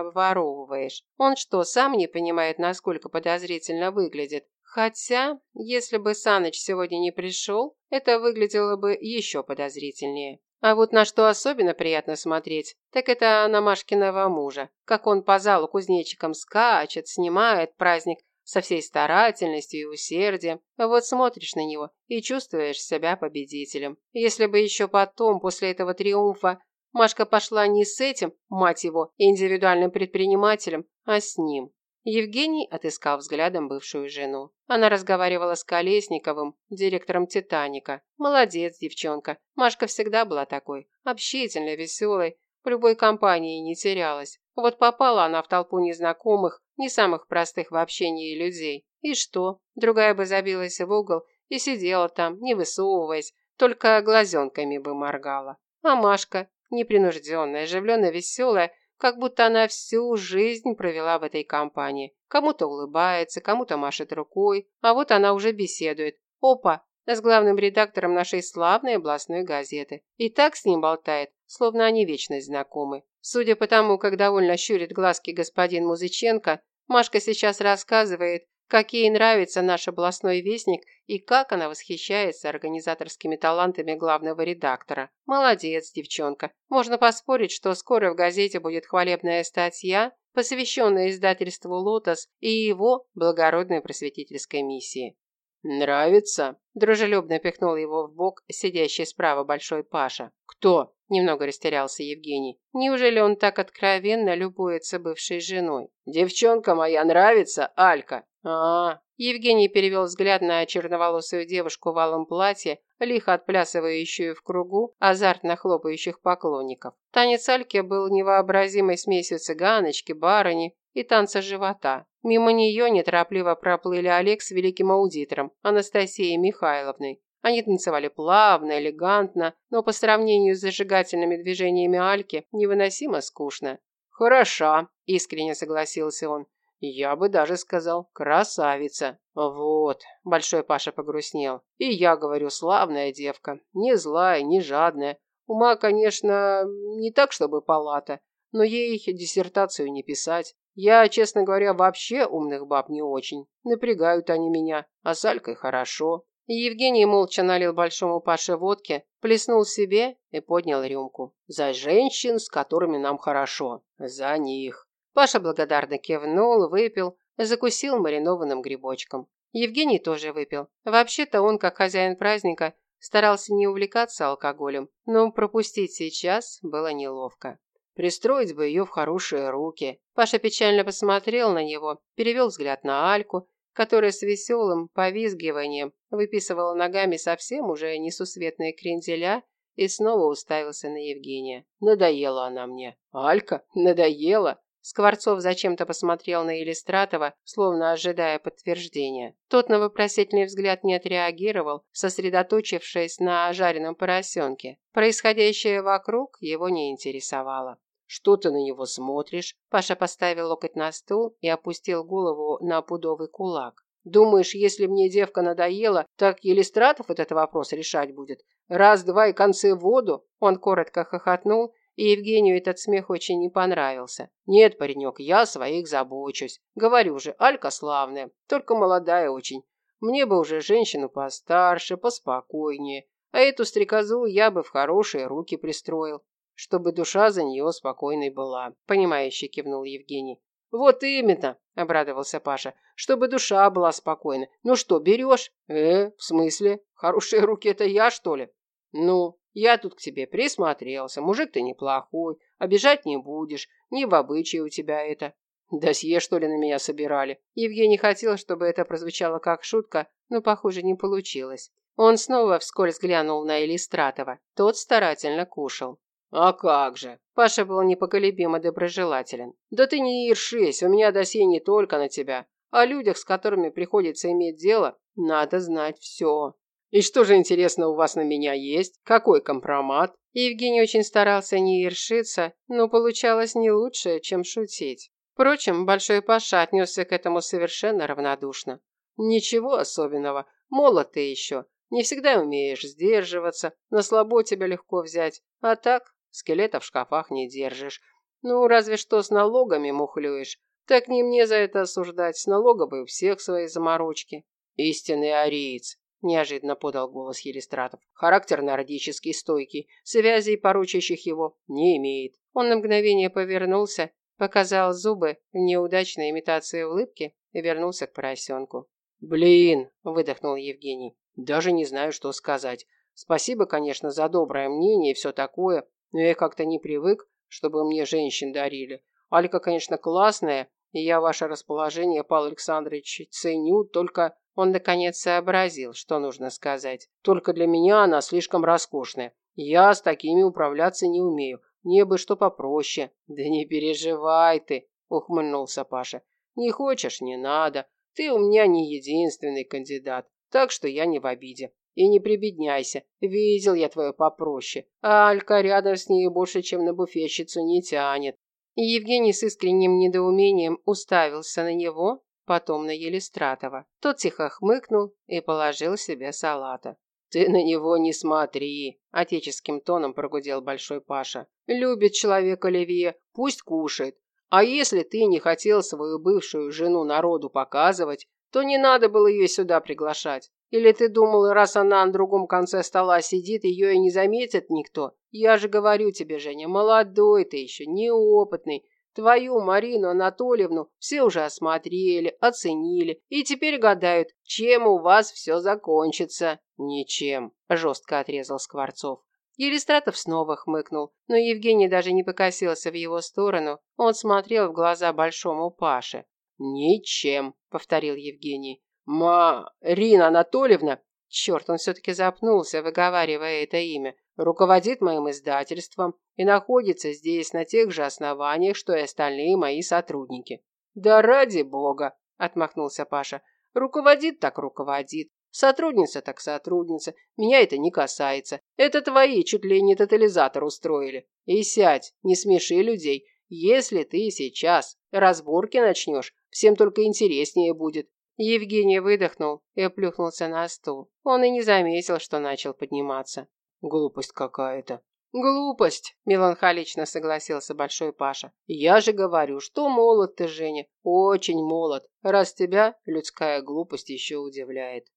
обворовываешь. Он что, сам не понимает, насколько подозрительно выглядит? Хотя, если бы Саныч сегодня не пришел, это выглядело бы еще подозрительнее. А вот на что особенно приятно смотреть, так это на Машкиного мужа. Как он по залу кузнечиком скачет, снимает праздник со всей старательностью и усердием. Вот смотришь на него и чувствуешь себя победителем. Если бы еще потом, после этого триумфа, Машка пошла не с этим, мать его, индивидуальным предпринимателем, а с ним. Евгений отыскал взглядом бывшую жену. Она разговаривала с Колесниковым, директором «Титаника». Молодец, девчонка. Машка всегда была такой. Общительной, веселой. В любой компании не терялась. Вот попала она в толпу незнакомых, не самых простых в общении людей. И что? Другая бы забилась в угол и сидела там, не высовываясь, только глазенками бы моргала. А Машка, непринужденная, оживленно веселая, как будто она всю жизнь провела в этой компании. Кому-то улыбается, кому-то машет рукой, а вот она уже беседует. Опа, с главным редактором нашей славной областной газеты. И так с ним болтает, словно они вечно знакомы. Судя по тому, как довольно щурит глазки господин Музыченко, Машка сейчас рассказывает, как ей нравится наш областной вестник и как она восхищается организаторскими талантами главного редактора. Молодец, девчонка. Можно поспорить, что скоро в газете будет хвалебная статья, посвященная издательству «Лотос» и его благородной просветительской миссии. «Нравится?» – дружелюбно пихнул его в бок сидящий справа большой Паша. «Кто?» – немного растерялся Евгений. «Неужели он так откровенно любуется бывшей женой?» «Девчонка моя нравится, Алька!» А, Евгений перевел взгляд на черноволосую девушку в алом платье, лихо отплясывающую в кругу азартно хлопающих поклонников. Танец Альки был невообразимой смесью цыганочки, барыни и танца живота. Мимо нее неторопливо проплыли Олег с великим аудитором, Анастасией Михайловной. Они танцевали плавно, элегантно, но по сравнению с зажигательными движениями Альки невыносимо скучно. «Хороша», – искренне согласился он. Я бы даже сказал, красавица. Вот, Большой Паша погрустнел. И я говорю, славная девка. Не злая, не жадная. Ума, конечно, не так, чтобы палата, но ей диссертацию не писать. Я, честно говоря, вообще умных баб не очень. Напрягают они меня, а с Алькой хорошо. Евгений молча налил большому Паше водки, плеснул себе и поднял рюмку. За женщин, с которыми нам хорошо. За них. Паша благодарно кивнул, выпил, закусил маринованным грибочком. Евгений тоже выпил. Вообще-то он, как хозяин праздника, старался не увлекаться алкоголем, но пропустить сейчас было неловко. Пристроить бы ее в хорошие руки. Паша печально посмотрел на него, перевел взгляд на Альку, которая с веселым повизгиванием выписывала ногами совсем уже несусветные кренделя и снова уставился на Евгения. Надоела она мне. Алька? Надоела? Скворцов зачем-то посмотрел на Елистратова, словно ожидая подтверждения. Тот на вопросительный взгляд не отреагировал, сосредоточившись на жареном поросенке. Происходящее вокруг его не интересовало. «Что ты на него смотришь?» Паша поставил локоть на стул и опустил голову на пудовый кулак. «Думаешь, если мне девка надоела, так Елистратов этот вопрос решать будет? Раз-два и концы в воду?» Он коротко хохотнул и Евгению этот смех очень не понравился. «Нет, паренек, я своих забочусь. Говорю же, Алька славная, только молодая очень. Мне бы уже женщину постарше, поспокойнее. А эту стрекозу я бы в хорошие руки пристроил, чтобы душа за нее спокойной была», – понимающе кивнул Евгений. «Вот именно», – обрадовался Паша, – «чтобы душа была спокойна. Ну что, берешь?» «Э, в смысле? Хорошие руки – это я, что ли?» «Ну, я тут к тебе присмотрелся, мужик ты неплохой, обижать не будешь, не в обычае у тебя это. Досье, что ли, на меня собирали? Евгений хотел, чтобы это прозвучало как шутка, но, похоже, не получилось. Он снова вскользь глянул на Элистратова. Тот старательно кушал. А как же? Паша был непоколебимо доброжелателен. Да ты не ершись, у меня досье не только на тебя. О людях, с которыми приходится иметь дело, надо знать все. И что же интересно у вас на меня есть? Какой компромат? Евгений очень старался не ершиться, но получалось не лучше, чем шутить. Впрочем, Большой Паша отнесся к этому совершенно равнодушно. Ничего особенного, молод ты еще. Не всегда умеешь сдерживаться, на слабо тебя легко взять. А так, скелета в шкафах не держишь. Ну, разве что с налогами мухлюешь. Так не мне за это осуждать, с налоговой у всех свои заморочки. Истинный ариец, неожиданно подал голос Елистратов. Характер нордический, стойкий, связей, поручащих его, не имеет. Он на мгновение повернулся, показал зубы в неудачной имитации улыбки и вернулся к поросенку. «Блин!» – выдохнул Евгений. «Даже не знаю, что сказать. Спасибо, конечно, за доброе мнение и все такое, но я как-то не привык, чтобы мне женщин дарили. Алька, конечно, классная, я ваше расположение, Павел Александрович, ценю, только он наконец сообразил, что нужно сказать. Только для меня она слишком роскошная. Я с такими управляться не умею. Мне бы что попроще. Да не переживай ты, ухмыльнулся Паша. Не хочешь, не надо. Ты у меня не единственный кандидат, так что я не в обиде. И не прибедняйся, видел я твою попроще. А Алька рядом с ней больше, чем на буфетчицу не тянет. Евгений с искренним недоумением уставился на него, потом на Елистратова. Тот тихо хмыкнул и положил себе салата. «Ты на него не смотри», – отеческим тоном прогудел Большой Паша. «Любит человек Оливье, пусть кушает. А если ты не хотел свою бывшую жену народу показывать, то не надо было ее сюда приглашать. Или ты думал, раз она на другом конце стола сидит, ее и не заметит никто? Я же говорю тебе, Женя, молодой ты еще, неопытный. Твою Марину Анатольевну все уже осмотрели, оценили и теперь гадают, чем у вас все закончится. Ничем, жестко отрезал Скворцов. Елистратов снова хмыкнул, но Евгений даже не покосился в его сторону. Он смотрел в глаза большому Паше. «Ничем», — повторил Евгений. «Марина Анатольевна...» Черт, он все-таки запнулся, выговаривая это имя руководит моим издательством и находится здесь на тех же основаниях, что и остальные мои сотрудники. Да ради бога, отмахнулся Паша. Руководит так руководит. Сотрудница так сотрудница. Меня это не касается. Это твои чуть ли не тотализатор устроили. И сядь, не смеши людей. Если ты сейчас разборки начнешь, всем только интереснее будет. Евгений выдохнул и оплюхнулся на стул. Он и не заметил, что начал подниматься. Глупость какая-то. Глупость, меланхолично согласился Большой Паша. Я же говорю, что молод ты, Женя, очень молод, раз тебя людская глупость еще удивляет.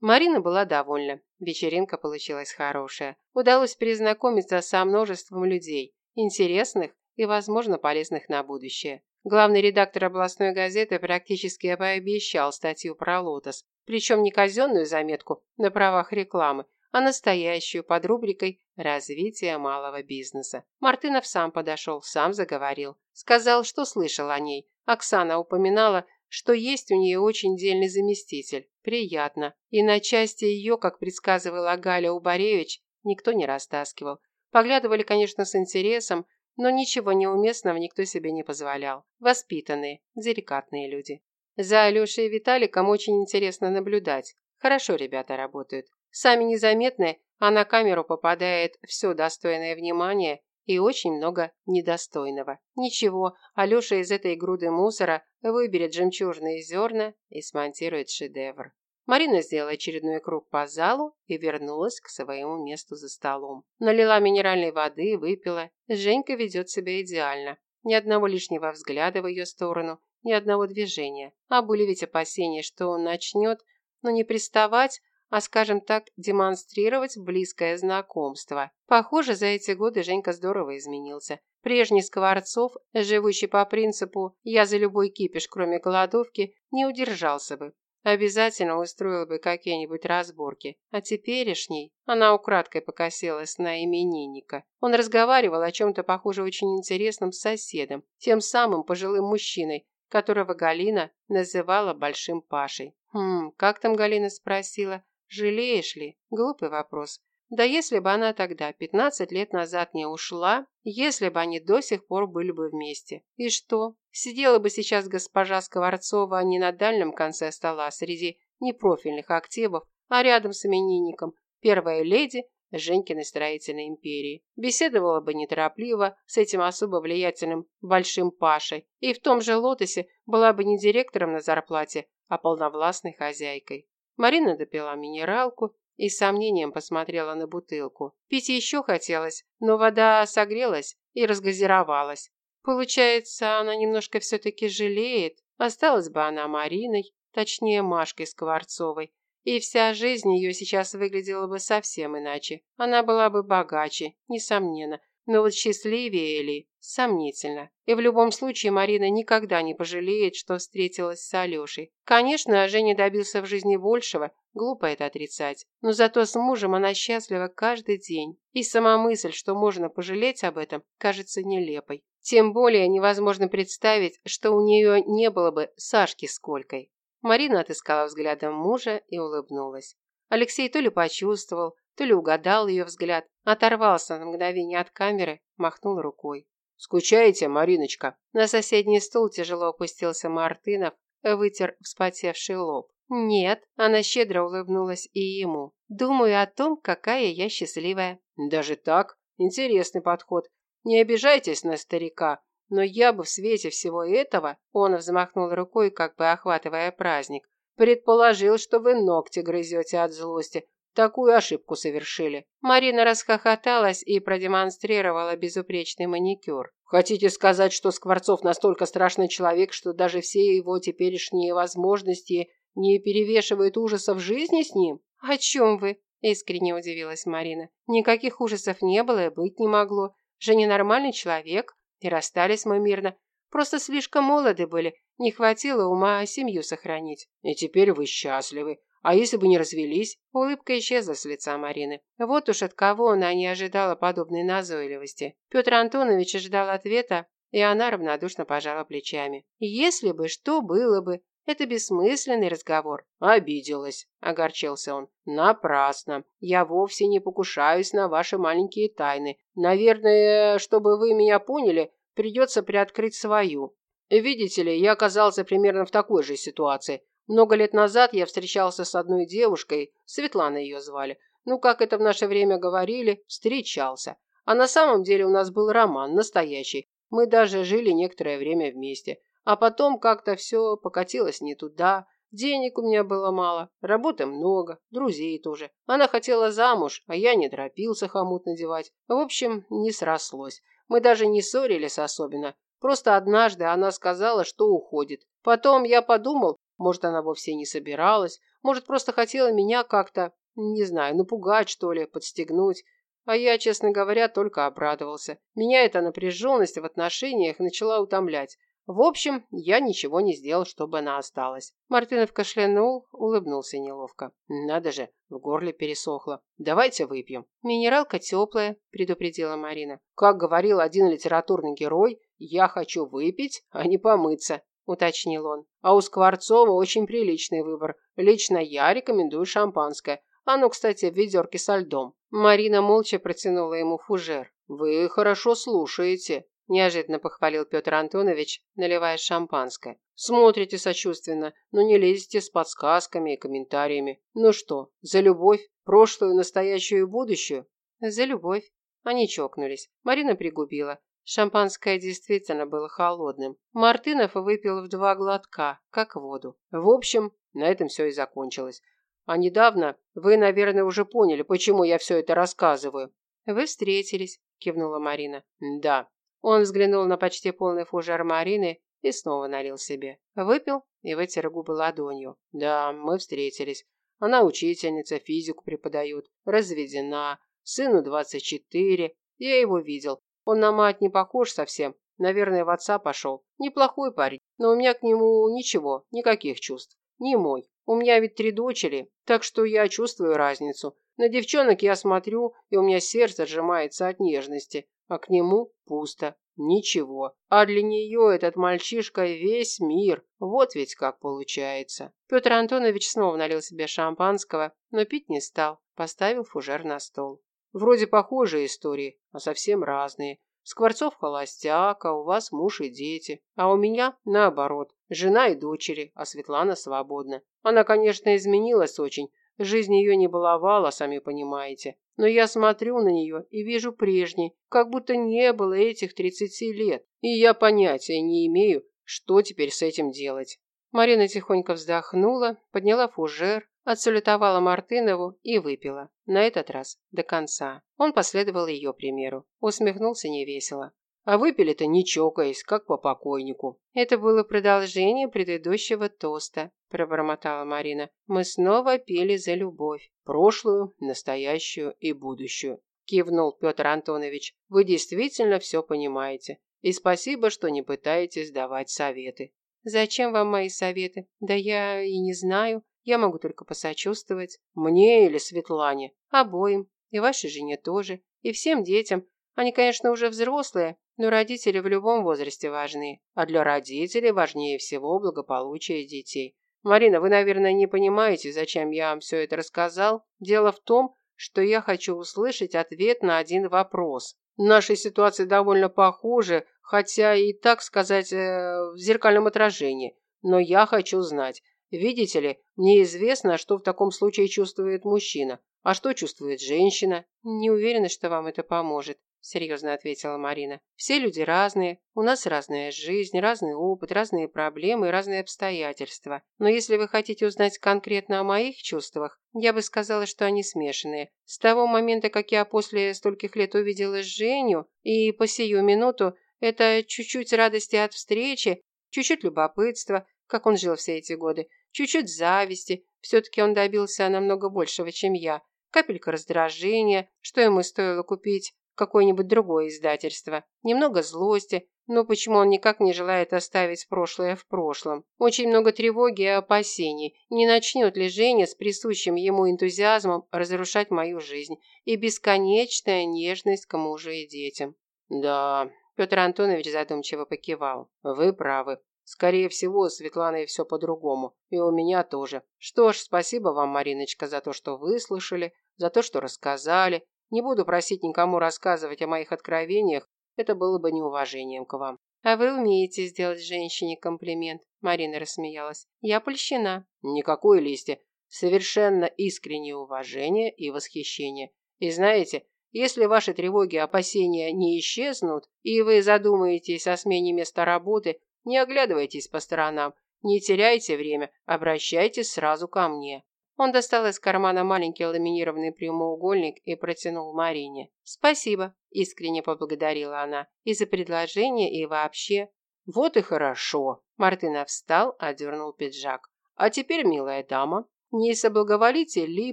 Марина была довольна. Вечеринка получилась хорошая. Удалось перезнакомиться со множеством людей, интересных и, возможно, полезных на будущее. Главный редактор областной газеты практически пообещал статью про «Лотос», причем не казенную заметку на правах рекламы, а настоящую под рубрикой «Развитие малого бизнеса». Мартынов сам подошел, сам заговорил. Сказал, что слышал о ней. Оксана упоминала, что есть у нее очень дельный заместитель. Приятно. И на части ее, как предсказывала Галя Убаревич, никто не растаскивал. Поглядывали, конечно, с интересом, но ничего неуместного никто себе не позволял. Воспитанные, деликатные люди. За Алешей и Виталиком очень интересно наблюдать. Хорошо ребята работают. Сами незаметны, а на камеру попадает все достойное внимания и очень много недостойного. Ничего, Алеша из этой груды мусора выберет жемчужные зерна и смонтирует шедевр. Марина сделала очередной круг по залу и вернулась к своему месту за столом. Налила минеральной воды, выпила. Женька ведет себя идеально. Ни одного лишнего взгляда в ее сторону, ни одного движения. А были ведь опасения, что он начнет, но не приставать, а, скажем так, демонстрировать близкое знакомство. Похоже, за эти годы Женька здорово изменился. Прежний Скворцов, живущий по принципу «я за любой кипиш, кроме голодовки», не удержался бы. Обязательно устроил бы какие-нибудь разборки. А теперешний... Она украдкой покосилась на именинника. Он разговаривал о чем-то, похоже, очень интересном с соседом, тем самым пожилым мужчиной, которого Галина называла Большим Пашей. Хм, как там Галина спросила? Жалеешь ли? Глупый вопрос. Да если бы она тогда, 15 лет назад, не ушла, если бы они до сих пор были бы вместе. И что? Сидела бы сейчас госпожа Скворцова не на дальнем конце стола среди непрофильных активов, а рядом с именинником, первая леди Женькиной строительной империи. Беседовала бы неторопливо с этим особо влиятельным Большим Пашей. И в том же Лотосе была бы не директором на зарплате, а полновластной хозяйкой. Марина допила минералку и с сомнением посмотрела на бутылку. Пить еще хотелось, но вода согрелась и разгазировалась. Получается, она немножко все-таки жалеет. Осталась бы она Мариной, точнее Машкой Скворцовой, и вся жизнь ее сейчас выглядела бы совсем иначе. Она была бы богаче, несомненно, но вот счастливее ли? Сомнительно. И в любом случае Марина никогда не пожалеет, что встретилась с Алешей. Конечно, Женя добился в жизни большего, глупо это отрицать. Но зато с мужем она счастлива каждый день. И сама мысль, что можно пожалеть об этом, кажется нелепой. Тем более невозможно представить, что у нее не было бы Сашки с Колькой. Марина отыскала взглядом мужа и улыбнулась. Алексей то ли почувствовал, то ли угадал ее взгляд, оторвался на мгновение от камеры, махнул рукой. «Скучаете, Мариночка?» На соседний стул тяжело опустился Мартынов, вытер вспотевший лоб. «Нет», она щедро улыбнулась и ему. «Думаю о том, какая я счастливая». «Даже так? Интересный подход. Не обижайтесь на старика, но я бы в свете всего этого, он взмахнул рукой, как бы охватывая праздник, предположил, что вы ногти грызете от злости, Такую ошибку совершили. Марина расхохоталась и продемонстрировала безупречный маникюр. Хотите сказать, что Скворцов настолько страшный человек, что даже все его теперешние возможности не перевешивают ужасов жизни с ним? О чем вы? Искренне удивилась Марина. Никаких ужасов не было и быть не могло. Женя нормальный человек, и расстались мы мирно. Просто слишком молоды были, не хватило ума семью сохранить. И теперь вы счастливы. А если бы не развелись? Улыбка исчезла с лица Марины. Вот уж от кого она не ожидала подобной назойливости. Петр Антонович ждал ответа, и она равнодушно пожала плечами. Если бы, что было бы? Это бессмысленный разговор. Обиделась, огорчился он. Напрасно. Я вовсе не покушаюсь на ваши маленькие тайны. Наверное, чтобы вы меня поняли, придется приоткрыть свою. Видите ли, я оказался примерно в такой же ситуации. Много лет назад я встречался с одной девушкой, Светлана ее звали. Ну, как это в наше время говорили, встречался. А на самом деле у нас был роман, настоящий. Мы даже жили некоторое время вместе. А потом как-то все покатилось не туда. Денег у меня было мало, работы много, друзей тоже. Она хотела замуж, а я не торопился хомут надевать. В общем, не срослось. Мы даже не ссорились особенно. Просто однажды она сказала, что уходит. Потом я подумал, может, она вовсе не собиралась, может, просто хотела меня как-то, не знаю, напугать, что ли, подстегнуть. А я, честно говоря, только обрадовался. Меня эта напряженность в отношениях начала утомлять. В общем, я ничего не сделал, чтобы она осталась. Мартынов кашлянул, улыбнулся неловко. Надо же, в горле пересохло. Давайте выпьем. Минералка теплая, предупредила Марина. Как говорил один литературный герой, я хочу выпить, а не помыться. – уточнил он. «А у Скворцова очень приличный выбор. Лично я рекомендую шампанское. Оно, кстати, в ведерке со льдом». Марина молча протянула ему фужер. «Вы хорошо слушаете», – неожиданно похвалил Петр Антонович, наливая шампанское. «Смотрите сочувственно, но не лезете с подсказками и комментариями. Ну что, за любовь, прошлую, настоящую и будущую?» «За любовь». Они чокнулись. Марина пригубила. Шампанское действительно было холодным. Мартынов выпил в два глотка, как воду. В общем, на этом все и закончилось. А недавно вы, наверное, уже поняли, почему я все это рассказываю. Вы встретились, кивнула Марина. Да. Он взглянул на почти полный фужер Марины и снова налил себе. Выпил и вытер губы ладонью. Да, мы встретились. Она учительница, физику преподает, разведена, сыну 24. Я его видел. Он на мать не похож совсем. Наверное, в отца пошел. Неплохой парень, но у меня к нему ничего, никаких чувств. Не мой. У меня ведь три дочери, так что я чувствую разницу. На девчонок я смотрю, и у меня сердце сжимается от нежности, а к нему пусто. Ничего. А для нее этот мальчишка весь мир. Вот ведь как получается. Петр Антонович снова налил себе шампанского, но пить не стал. Поставил фужер на стол. Вроде похожие истории, а совсем разные. Скворцов холостяк, а у вас муж и дети. А у меня наоборот. Жена и дочери, а Светлана свободна. Она, конечно, изменилась очень. Жизнь ее не баловала, сами понимаете. Но я смотрю на нее и вижу прежней, как будто не было этих 30 лет. И я понятия не имею, что теперь с этим делать. Марина тихонько вздохнула, подняла фужер, отсалютовала Мартынову и выпила. На этот раз до конца. Он последовал ее примеру. Усмехнулся невесело. А выпили-то не чокаясь, как по покойнику. Это было продолжение предыдущего тоста, пробормотала Марина. Мы снова пили за любовь. Прошлую, настоящую и будущую. Кивнул Петр Антонович. Вы действительно все понимаете. И спасибо, что не пытаетесь давать советы. Зачем вам мои советы? Да я и не знаю. Я могу только посочувствовать. Мне или Светлане? Обоим. И вашей жене тоже. И всем детям. Они, конечно, уже взрослые, но родители в любом возрасте важны, а для родителей важнее всего благополучие детей. Марина, вы, наверное, не понимаете, зачем я вам все это рассказал. Дело в том, что я хочу услышать ответ на один вопрос. Наши ситуации довольно похожи, хотя и, так сказать, э, в зеркальном отражении. Но я хочу знать. Видите ли, мне известно, что в таком случае чувствует мужчина. А что чувствует женщина? Не уверена, что вам это поможет серьезно ответила Марина. Все люди разные, у нас разная жизнь, разный опыт, разные проблемы разные обстоятельства. Но если вы хотите узнать конкретно о моих чувствах, я бы сказала, что они смешанные. С того момента, как я после стольких лет увидела Женю, и по сию минуту это чуть-чуть радости от встречи, чуть-чуть любопытства, как он жил все эти годы, чуть-чуть зависти, все-таки он добился намного большего, чем я, капелька раздражения, что ему стоило купить какое-нибудь другое издательство. Немного злости, но почему он никак не желает оставить прошлое в прошлом? Очень много тревоги и опасений. Не начнет ли Женя с присущим ему энтузиазмом разрушать мою жизнь? И бесконечная нежность к мужу и детям. Да, Петр Антонович задумчиво покивал. Вы правы. Скорее всего, с Светланой все по-другому. И у меня тоже. Что ж, спасибо вам, Мариночка, за то, что выслушали, за то, что рассказали. Не буду просить никому рассказывать о моих откровениях, это было бы неуважением к вам. А вы умеете сделать женщине комплимент, Марина рассмеялась. Я польщена. Никакой листи. Совершенно искреннее уважение и восхищение. И знаете, если ваши тревоги и опасения не исчезнут, и вы задумаетесь о смене места работы, не оглядывайтесь по сторонам, не теряйте время, обращайтесь сразу ко мне. Он достал из кармана маленький ламинированный прямоугольник и протянул Марине. «Спасибо», – искренне поблагодарила она, – «и за предложение, и вообще». «Вот и хорошо», – Мартына встал, одернул пиджак. «А теперь, милая дама, не соблаговолите ли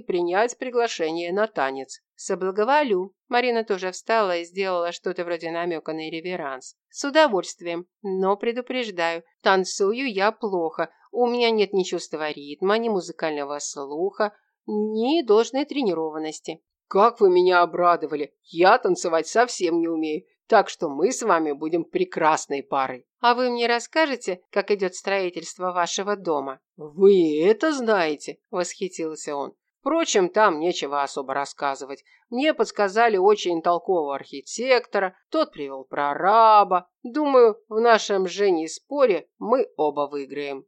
принять приглашение на танец?» «Соблаговолю». Марина тоже встала и сделала что-то вроде намека на реверанс. «С удовольствием, но предупреждаю, танцую я плохо, у меня нет ни чувства ритма, ни музыкального слуха, ни должной тренированности». «Как вы меня обрадовали! Я танцевать совсем не умею, так что мы с вами будем прекрасной парой». «А вы мне расскажете, как идет строительство вашего дома?» «Вы это знаете?» – восхитился он. Впрочем, там нечего особо рассказывать. Мне подсказали очень толкового архитектора, тот привел прораба. Думаю, в нашем Жене споре мы оба выиграем.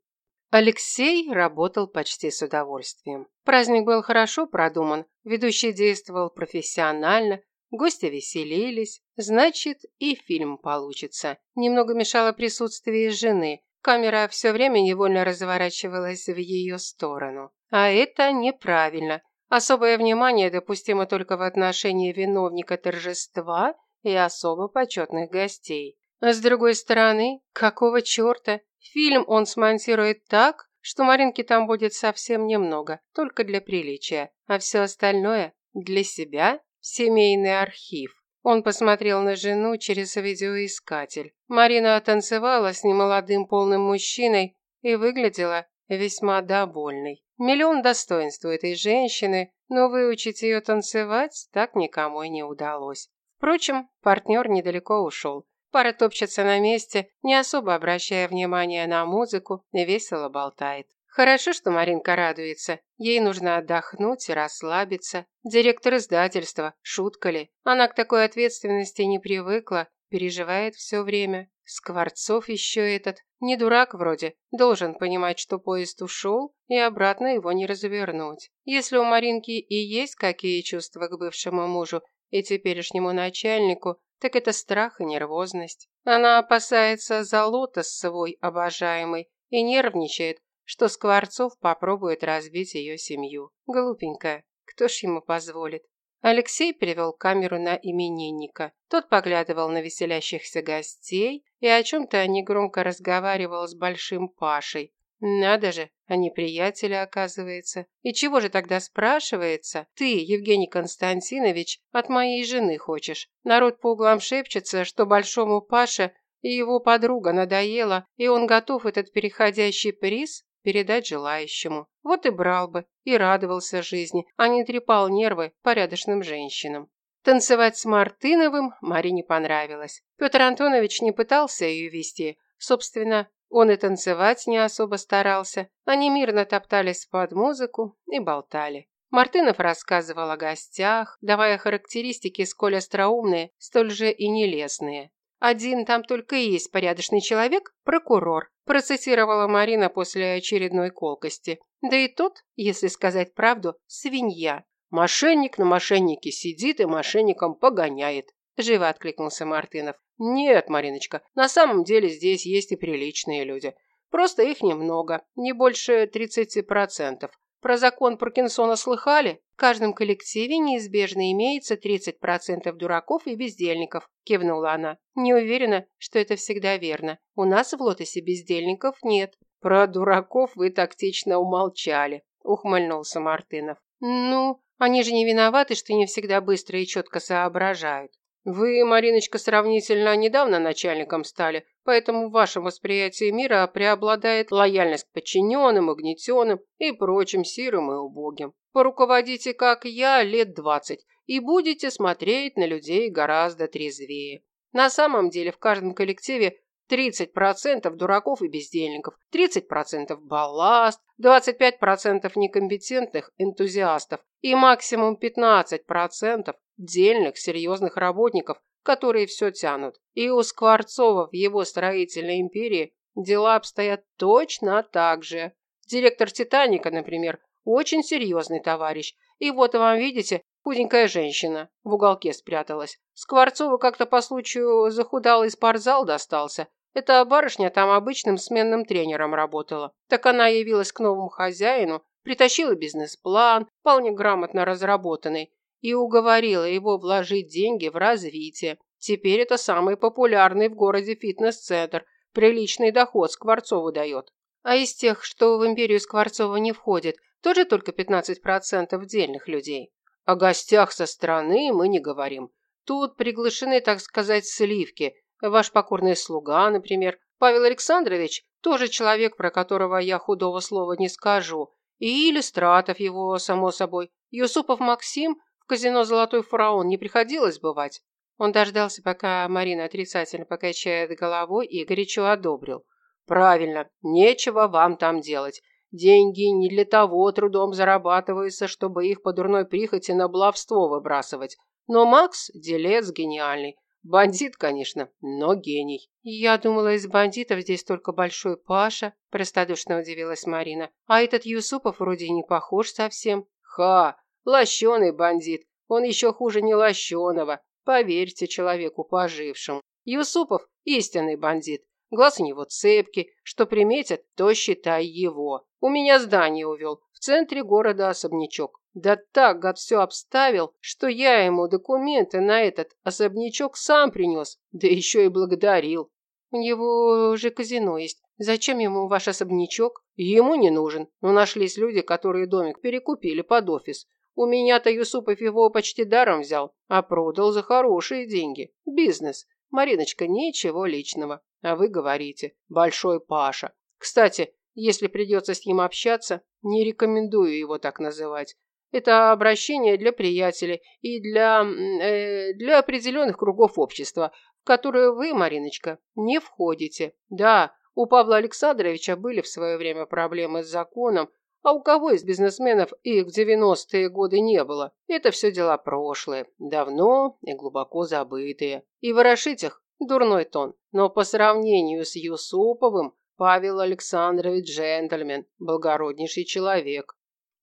Алексей работал почти с удовольствием. Праздник был хорошо продуман, ведущий действовал профессионально, гости веселились, значит, и фильм получится. Немного мешало присутствие жены. Камера все время невольно разворачивалась в ее сторону. А это неправильно. Особое внимание допустимо только в отношении виновника торжества и особо почетных гостей. С другой стороны, какого черта? Фильм он смонтирует так, что Маринки там будет совсем немного, только для приличия, а все остальное для себя – семейный архив. Он посмотрел на жену через видеоискатель. Марина танцевала с немолодым полным мужчиной и выглядела весьма довольный. Миллион достоинств у этой женщины, но выучить ее танцевать так никому и не удалось. Впрочем, партнер недалеко ушел. Пара топчется на месте, не особо обращая внимания на музыку, весело болтает. Хорошо, что Маринка радуется. Ей нужно отдохнуть и расслабиться. Директор издательства, шутка ли? Она к такой ответственности не привыкла, переживает все время. Скворцов еще этот, не дурак вроде, должен понимать, что поезд ушел, и обратно его не развернуть. Если у Маринки и есть какие чувства к бывшему мужу и теперешнему начальнику, так это страх и нервозность. Она опасается за лотос свой обожаемый и нервничает, что Скворцов попробует разбить ее семью. Глупенькая, кто ж ему позволит? Алексей перевел камеру на именинника. Тот поглядывал на веселящихся гостей и о чем-то негромко разговаривал с Большим Пашей. Надо же, они приятели, оказывается. И чего же тогда спрашивается? Ты, Евгений Константинович, от моей жены хочешь. Народ по углам шепчется, что Большому Паше и его подруга надоела, и он готов этот переходящий приз передать желающему. Вот и брал бы, и радовался жизни, а не трепал нервы порядочным женщинам. Танцевать с Мартыновым Маре не понравилось. Петр Антонович не пытался ее вести. Собственно, он и танцевать не особо старался. Они мирно топтались под музыку и болтали. Мартынов рассказывал о гостях, давая характеристики сколь остроумные, столь же и нелестные. Один там только и есть порядочный человек – прокурор, процитировала Марина после очередной колкости. Да и тот, если сказать правду, свинья. Мошенник на мошеннике сидит и мошенником погоняет. Живо откликнулся Мартынов. Нет, Мариночка, на самом деле здесь есть и приличные люди. Просто их немного, не больше 30%. Про закон Паркинсона слыхали? В каждом коллективе неизбежно имеется 30% дураков и бездельников, кивнула она. Не уверена, что это всегда верно. У нас в Лотосе бездельников нет. Про дураков вы тактично умолчали, ухмыльнулся Мартынов. Ну, они же не виноваты, что не всегда быстро и четко соображают. Вы, Мариночка, сравнительно недавно начальником стали, поэтому в вашем восприятии мира преобладает лояльность к подчиненным, угнетенным и прочим сирым и убогим. Поруководите, как я, лет двадцать, и будете смотреть на людей гораздо трезвее. На самом деле в каждом коллективе 30% дураков и бездельников, 30% балласт, 25% некомпетентных энтузиастов и максимум 15% дельных, серьезных работников, которые все тянут. И у Скворцова в его строительной империи дела обстоят точно так же. Директор «Титаника», например, очень серьезный товарищ. И вот вам, видите, худенькая женщина в уголке спряталась. Скворцову как-то по случаю захудалый спортзал достался. Эта барышня там обычным сменным тренером работала. Так она явилась к новому хозяину, притащила бизнес-план, вполне грамотно разработанный, и уговорила его вложить деньги в развитие. Теперь это самый популярный в городе фитнес-центр. Приличный доход Скворцову дает. А из тех, что в империю Скворцова не входит, тоже только 15% дельных людей. О гостях со стороны мы не говорим. Тут приглашены, так сказать, сливки. Ваш покорный слуга, например. Павел Александрович, тоже человек, про которого я худого слова не скажу. И иллюстратов его, само собой. Юсупов Максим в казино «Золотой фараон» не приходилось бывать. Он дождался, пока Марина отрицательно покачает головой и горячо одобрил. «Правильно, нечего вам там делать. Деньги не для того трудом зарабатываются, чтобы их по дурной прихоти на баловство выбрасывать. Но Макс – делец гениальный. Бандит, конечно, но гений. Я думала, из бандитов здесь только Большой Паша, простодушно удивилась Марина. А этот Юсупов вроде не похож совсем. Ха, Лощеный бандит. Он еще хуже не лощеного. Поверьте человеку пожившему. Юсупов – истинный бандит. Глаз у него цепкий. Что приметят, то считай его. У меня здание увел. В центре города особнячок. Да так гад все обставил, что я ему документы на этот особнячок сам принес. Да еще и благодарил. У него же казино есть. Зачем ему ваш особнячок? Ему не нужен. Но нашлись люди, которые домик перекупили под офис. У меня-то Юсупов его почти даром взял, а продал за хорошие деньги. Бизнес. Мариночка, ничего личного. А вы говорите, большой Паша. Кстати, Если придется с ним общаться, не рекомендую его так называть. Это обращение для приятелей и для, э, для определенных кругов общества, в которые вы, Мариночка, не входите. Да, у Павла Александровича были в свое время проблемы с законом, а у кого из бизнесменов их в 90-е годы не было? Это все дела прошлые, давно и глубоко забытые. И ворошить их – дурной тон. Но по сравнению с Юсуповым, Павел Александрович джентльмен, благороднейший человек.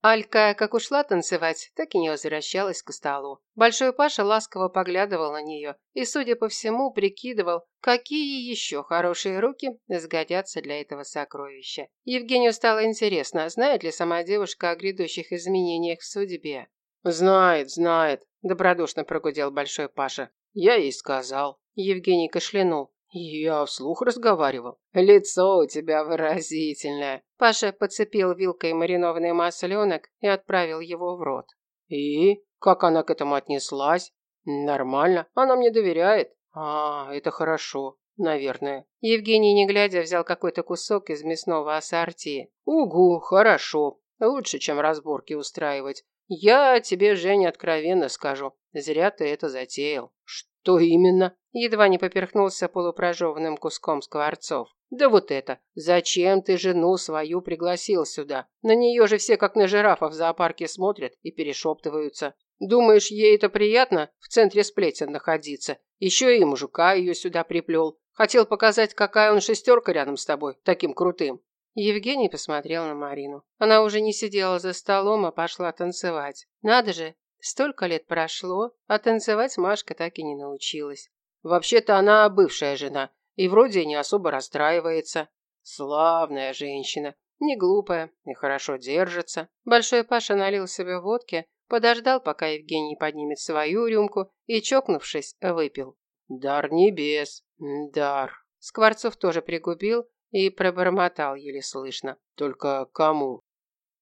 Алька, как ушла танцевать, так и не возвращалась к столу. Большой Паша ласково поглядывал на нее и, судя по всему, прикидывал, какие еще хорошие руки сгодятся для этого сокровища. Евгению стало интересно, знает ли сама девушка о грядущих изменениях в судьбе. «Знает, знает», – добродушно прогудел Большой Паша. «Я ей сказал». Евгений кашлянул. «Я вслух разговаривал. Лицо у тебя выразительное». Паша подцепил вилкой маринованный масленок и отправил его в рот. «И? Как она к этому отнеслась?» «Нормально. Она мне доверяет». «А, это хорошо. Наверное». Евгений, не глядя, взял какой-то кусок из мясного ассорти. «Угу, хорошо. Лучше, чем разборки устраивать. Я тебе, Женя, откровенно скажу. Зря ты это затеял». «Что именно?» Едва не поперхнулся полупрожеванным куском скворцов. «Да вот это! Зачем ты жену свою пригласил сюда? На нее же все как на жирафа в зоопарке смотрят и перешептываются. Думаешь, ей это приятно в центре сплетен находиться? Еще и мужика ее сюда приплел. Хотел показать, какая он шестерка рядом с тобой, таким крутым». Евгений посмотрел на Марину. Она уже не сидела за столом, а пошла танцевать. Надо же, Столько лет прошло, а танцевать Машка так и не научилась. Вообще-то она бывшая жена, и вроде не особо расстраивается. Славная женщина, не глупая и хорошо держится. Большой Паша налил себе водки, подождал, пока Евгений поднимет свою рюмку и, чокнувшись, выпил. Дар небес, дар. Скворцов тоже пригубил и пробормотал еле слышно. Только кому?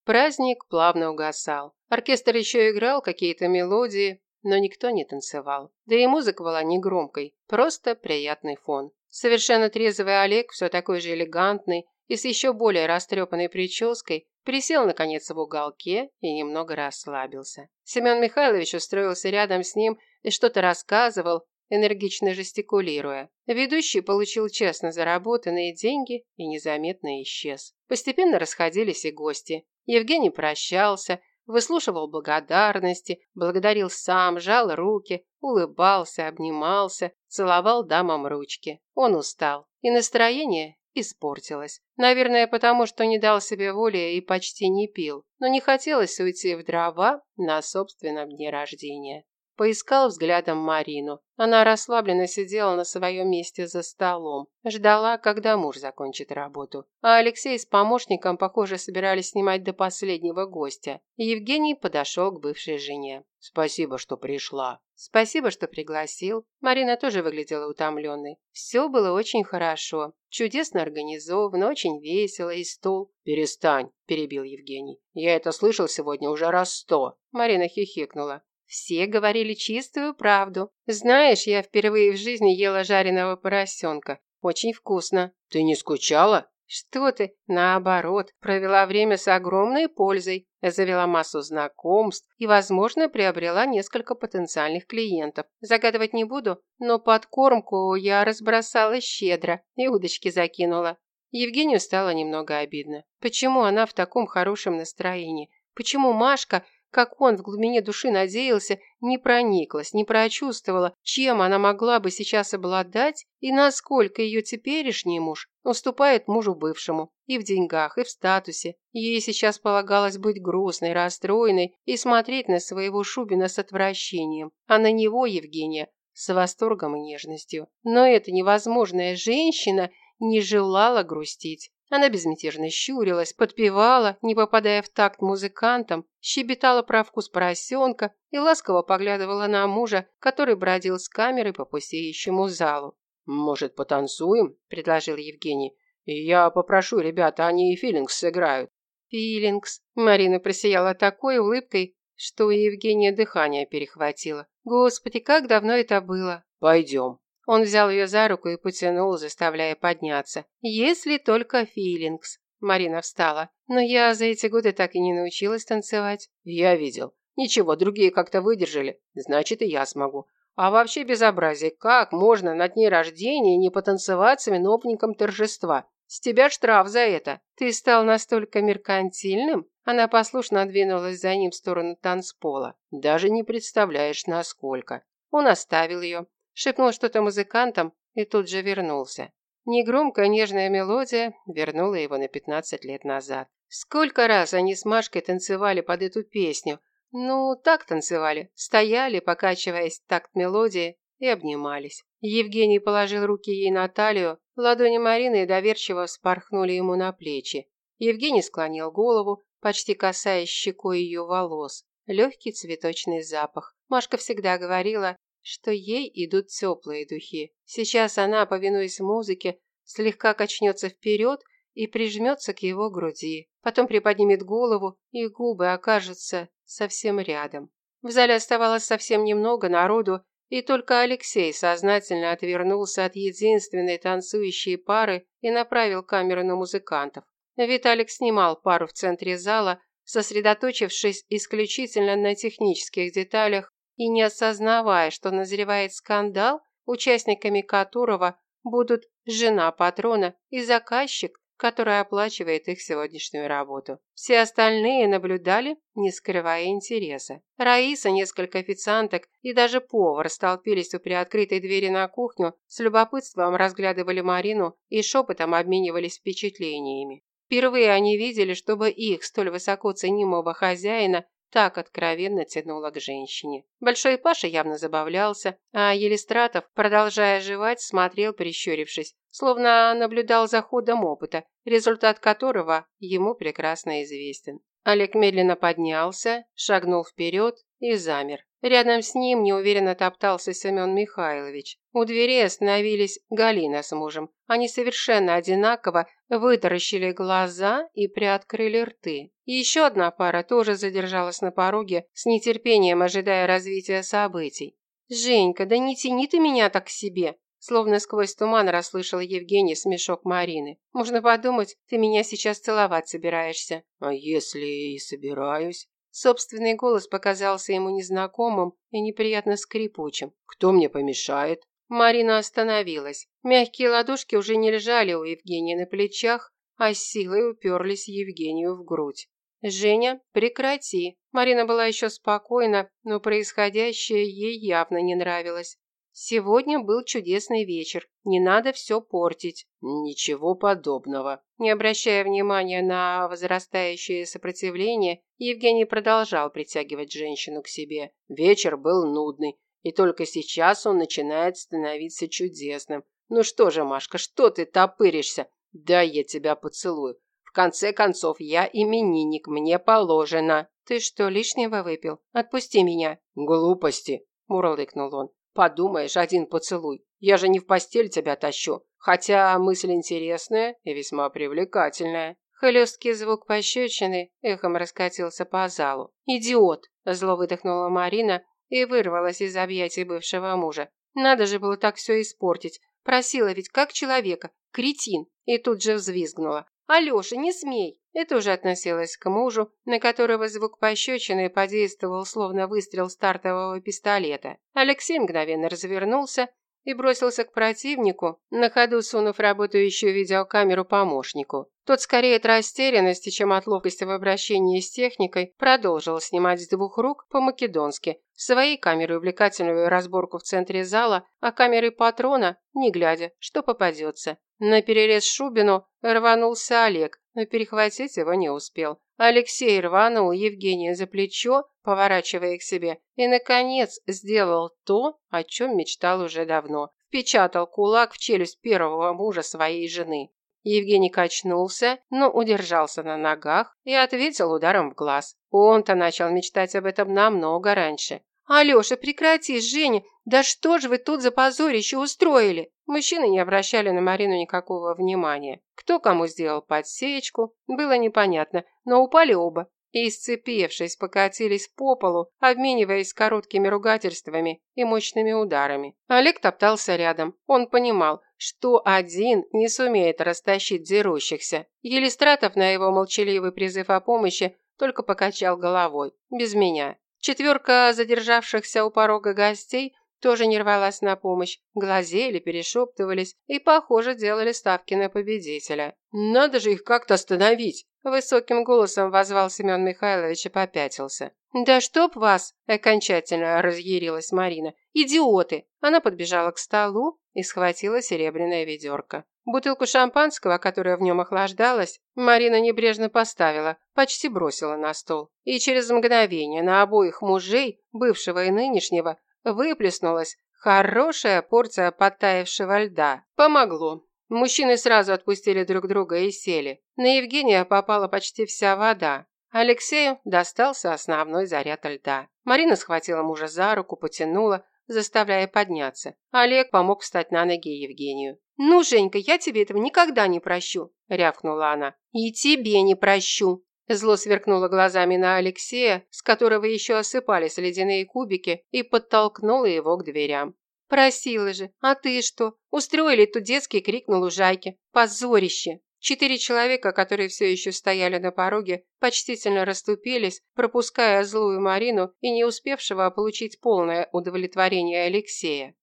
Праздник плавно угасал. Оркестр еще играл какие-то мелодии, но никто не танцевал. Да и музыка была не громкой, просто приятный фон. Совершенно трезвый Олег, все такой же элегантный и с еще более растрепанной прической, присел, наконец, в уголке и немного расслабился. Семен Михайлович устроился рядом с ним и что-то рассказывал, энергично жестикулируя. Ведущий получил честно заработанные деньги и незаметно исчез. Постепенно расходились и гости. Евгений прощался, выслушивал благодарности, благодарил сам, жал руки, улыбался, обнимался, целовал дамам ручки. Он устал, и настроение испортилось. Наверное, потому что не дал себе воли и почти не пил, но не хотелось уйти в дрова на собственном дне рождения. Поискал взглядом Марину. Она расслабленно сидела на своем месте за столом. Ждала, когда муж закончит работу. А Алексей с помощником, похоже, собирались снимать до последнего гостя. Евгений подошел к бывшей жене. «Спасибо, что пришла». «Спасибо, что пригласил». Марина тоже выглядела утомленной. Все было очень хорошо. Чудесно организовано, очень весело и стол. «Перестань», – перебил Евгений. «Я это слышал сегодня уже раз сто». Марина хихикнула. Все говорили чистую правду. Знаешь, я впервые в жизни ела жареного поросенка. Очень вкусно. Ты не скучала? Что ты? Наоборот, провела время с огромной пользой. Завела массу знакомств и, возможно, приобрела несколько потенциальных клиентов. Загадывать не буду, но подкормку я разбросала щедро и удочки закинула. Евгению стало немного обидно. Почему она в таком хорошем настроении? Почему Машка как он в глубине души надеялся, не прониклась, не прочувствовала, чем она могла бы сейчас обладать и насколько ее теперешний муж уступает мужу бывшему и в деньгах, и в статусе. Ей сейчас полагалось быть грустной, расстроенной и смотреть на своего Шубина с отвращением, а на него, Евгения, с восторгом и нежностью. Но эта невозможная женщина не желала грустить. Она безмятежно щурилась, подпевала, не попадая в такт музыкантам, щебетала про вкус поросенка и ласково поглядывала на мужа, который бродил с камерой по пустеющему залу. «Может, потанцуем?» – предложил Евгений. «Я попрошу ребята, они и филингс сыграют». «Филингс?» – Марина просияла такой улыбкой, что у Евгения дыхание перехватило. «Господи, как давно это было!» «Пойдем». Он взял ее за руку и потянул, заставляя подняться. Если только филингс. Марина встала. «Но я за эти годы так и не научилась танцевать». «Я видел. Ничего, другие как-то выдержали. Значит, и я смогу. А вообще безобразие. Как можно на дне рождения не потанцевать с виновником торжества? С тебя штраф за это. Ты стал настолько меркантильным? Она послушно двинулась за ним в сторону танцпола. Даже не представляешь, насколько. Он оставил ее, шепнул что-то музыкантам и тут же вернулся. Негромкая нежная мелодия вернула его на 15 лет назад. Сколько раз они с Машкой танцевали под эту песню. Ну, так танцевали. Стояли, покачиваясь такт мелодии, и обнимались. Евгений положил руки ей на талию, ладони Марины доверчиво вспорхнули ему на плечи. Евгений склонил голову, почти касаясь щекой ее волос. Легкий цветочный запах. Машка всегда говорила, что ей идут теплые духи. Сейчас она, повинуясь музыке, слегка качнется вперед и прижмется к его груди. Потом приподнимет голову, и губы окажутся совсем рядом. В зале оставалось совсем немного народу, и только Алексей сознательно отвернулся от единственной танцующей пары и направил камеру на музыкантов. Виталик снимал пару в центре зала, сосредоточившись исключительно на технических деталях и не осознавая, что назревает скандал, участниками которого будут жена патрона и заказчик, который оплачивает их сегодняшнюю работу. Все остальные наблюдали, не скрывая интереса. Раиса, несколько официанток и даже повар столпились у приоткрытой двери на кухню, с любопытством разглядывали Марину и шепотом обменивались впечатлениями. Впервые они видели, чтобы их, столь высоко ценимого хозяина, так откровенно тянуло к женщине. Большой Паша явно забавлялся, а Елистратов, продолжая жевать, смотрел, прищурившись, словно наблюдал за ходом опыта, результат которого ему прекрасно известен. Олег медленно поднялся, шагнул вперед и замер. Рядом с ним неуверенно топтался Семен Михайлович. У двери остановились Галина с мужем. Они совершенно одинаково вытаращили глаза и приоткрыли рты. И еще одна пара тоже задержалась на пороге, с нетерпением ожидая развития событий. «Женька, да не тяни ты меня так к себе!» Словно сквозь туман расслышал Евгений смешок Марины. «Можно подумать, ты меня сейчас целовать собираешься». «А если и собираюсь?» Собственный голос показался ему незнакомым и неприятно скрипучим. «Кто мне помешает?» Марина остановилась. Мягкие ладошки уже не лежали у Евгения на плечах, а силой уперлись Евгению в грудь. «Женя, прекрати!» Марина была еще спокойна, но происходящее ей явно не нравилось. Сегодня был чудесный вечер. Не надо все портить. Ничего подобного. Не обращая внимания на возрастающее сопротивление, Евгений продолжал притягивать женщину к себе. Вечер был нудный, и только сейчас он начинает становиться чудесным. Ну что же, Машка, что ты топыришься? Дай я тебя поцелую. В конце концов, я именинник, мне положено. Ты что, лишнего выпил? Отпусти меня. Глупости, мурлыкнул он. Подумаешь, один поцелуй. Я же не в постель тебя тащу. Хотя мысль интересная и весьма привлекательная. Хлесткий звук пощечины эхом раскатился по залу. «Идиот!» – зло выдохнула Марина и вырвалась из объятий бывшего мужа. «Надо же было так все испортить. Просила ведь как человека. Кретин!» И тут же взвизгнула. «Алеша, не смей!» Это уже относилось к мужу, на которого звук пощечины подействовал словно выстрел стартового пистолета. Алексей мгновенно развернулся и бросился к противнику, на ходу сунув работающую видеокамеру помощнику. Тот скорее от растерянности, чем от ловкости в обращении с техникой, продолжил снимать с двух рук по-македонски. Своей камерой увлекательную разборку в центре зала, а камерой патрона, не глядя, что попадется. На перерез Шубину рванулся Олег, но перехватить его не успел. Алексей рванул Евгения за плечо, поворачивая к себе, и, наконец, сделал то, о чем мечтал уже давно. Впечатал кулак в челюсть первого мужа своей жены. Евгений качнулся, но удержался на ногах и ответил ударом в глаз. Он-то начал мечтать об этом намного раньше. «Алеша, прекрати, Женя! Да что же вы тут за позорище устроили?» Мужчины не обращали на Марину никакого внимания. Кто кому сделал подсечку, было непонятно, но упали оба. и, сцепившись, покатились по полу, обмениваясь короткими ругательствами и мощными ударами. Олег топтался рядом. Он понимал, что один не сумеет растащить дерущихся. Елистратов на его молчаливый призыв о помощи только покачал головой. Без меня. Четверка задержавшихся у порога гостей тоже не рвалась на помощь, глазели, перешептывались и, похоже, делали ставки на победителя. «Надо же их как-то остановить!» Высоким голосом возвал Семен Михайлович и попятился. «Да чтоб вас!» – окончательно разъярилась Марина. «Идиоты!» Она подбежала к столу и схватила серебряное ведерко. Бутылку шампанского, которая в нем охлаждалась, Марина небрежно поставила, почти бросила на стол. И через мгновение на обоих мужей, бывшего и нынешнего, выплеснулась хорошая порция подтаявшего льда. Помогло. Мужчины сразу отпустили друг друга и сели. На Евгения попала почти вся вода. Алексею достался основной заряд льда. Марина схватила мужа за руку, потянула, заставляя подняться. Олег помог встать на ноги Евгению. «Ну, Женька, я тебе этого никогда не прощу», – рявкнула она. «И тебе не прощу», Зло сверкнуло глазами на Алексея, с которого еще осыпались ледяные кубики, и подтолкнуло его к дверям. «Просила же, а ты что? Устроили тут детский крик на лужайке. Позорище!» Четыре человека, которые все еще стояли на пороге, почтительно расступились, пропуская злую Марину и не успевшего получить полное удовлетворение Алексея.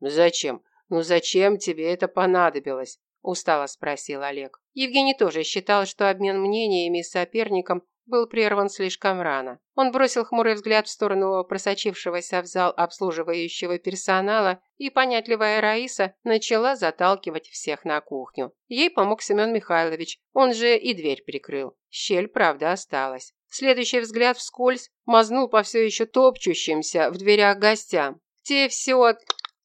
«Зачем? Ну зачем тебе это понадобилось?» – устало спросил Олег. Евгений тоже считал, что обмен мнениями с соперником был прерван слишком рано. Он бросил хмурый взгляд в сторону просочившегося в зал обслуживающего персонала, и понятливая Раиса начала заталкивать всех на кухню. Ей помог Семен Михайлович, он же и дверь прикрыл. Щель, правда, осталась. Следующий взгляд вскользь мазнул по все еще топчущимся в дверях гостям. Те все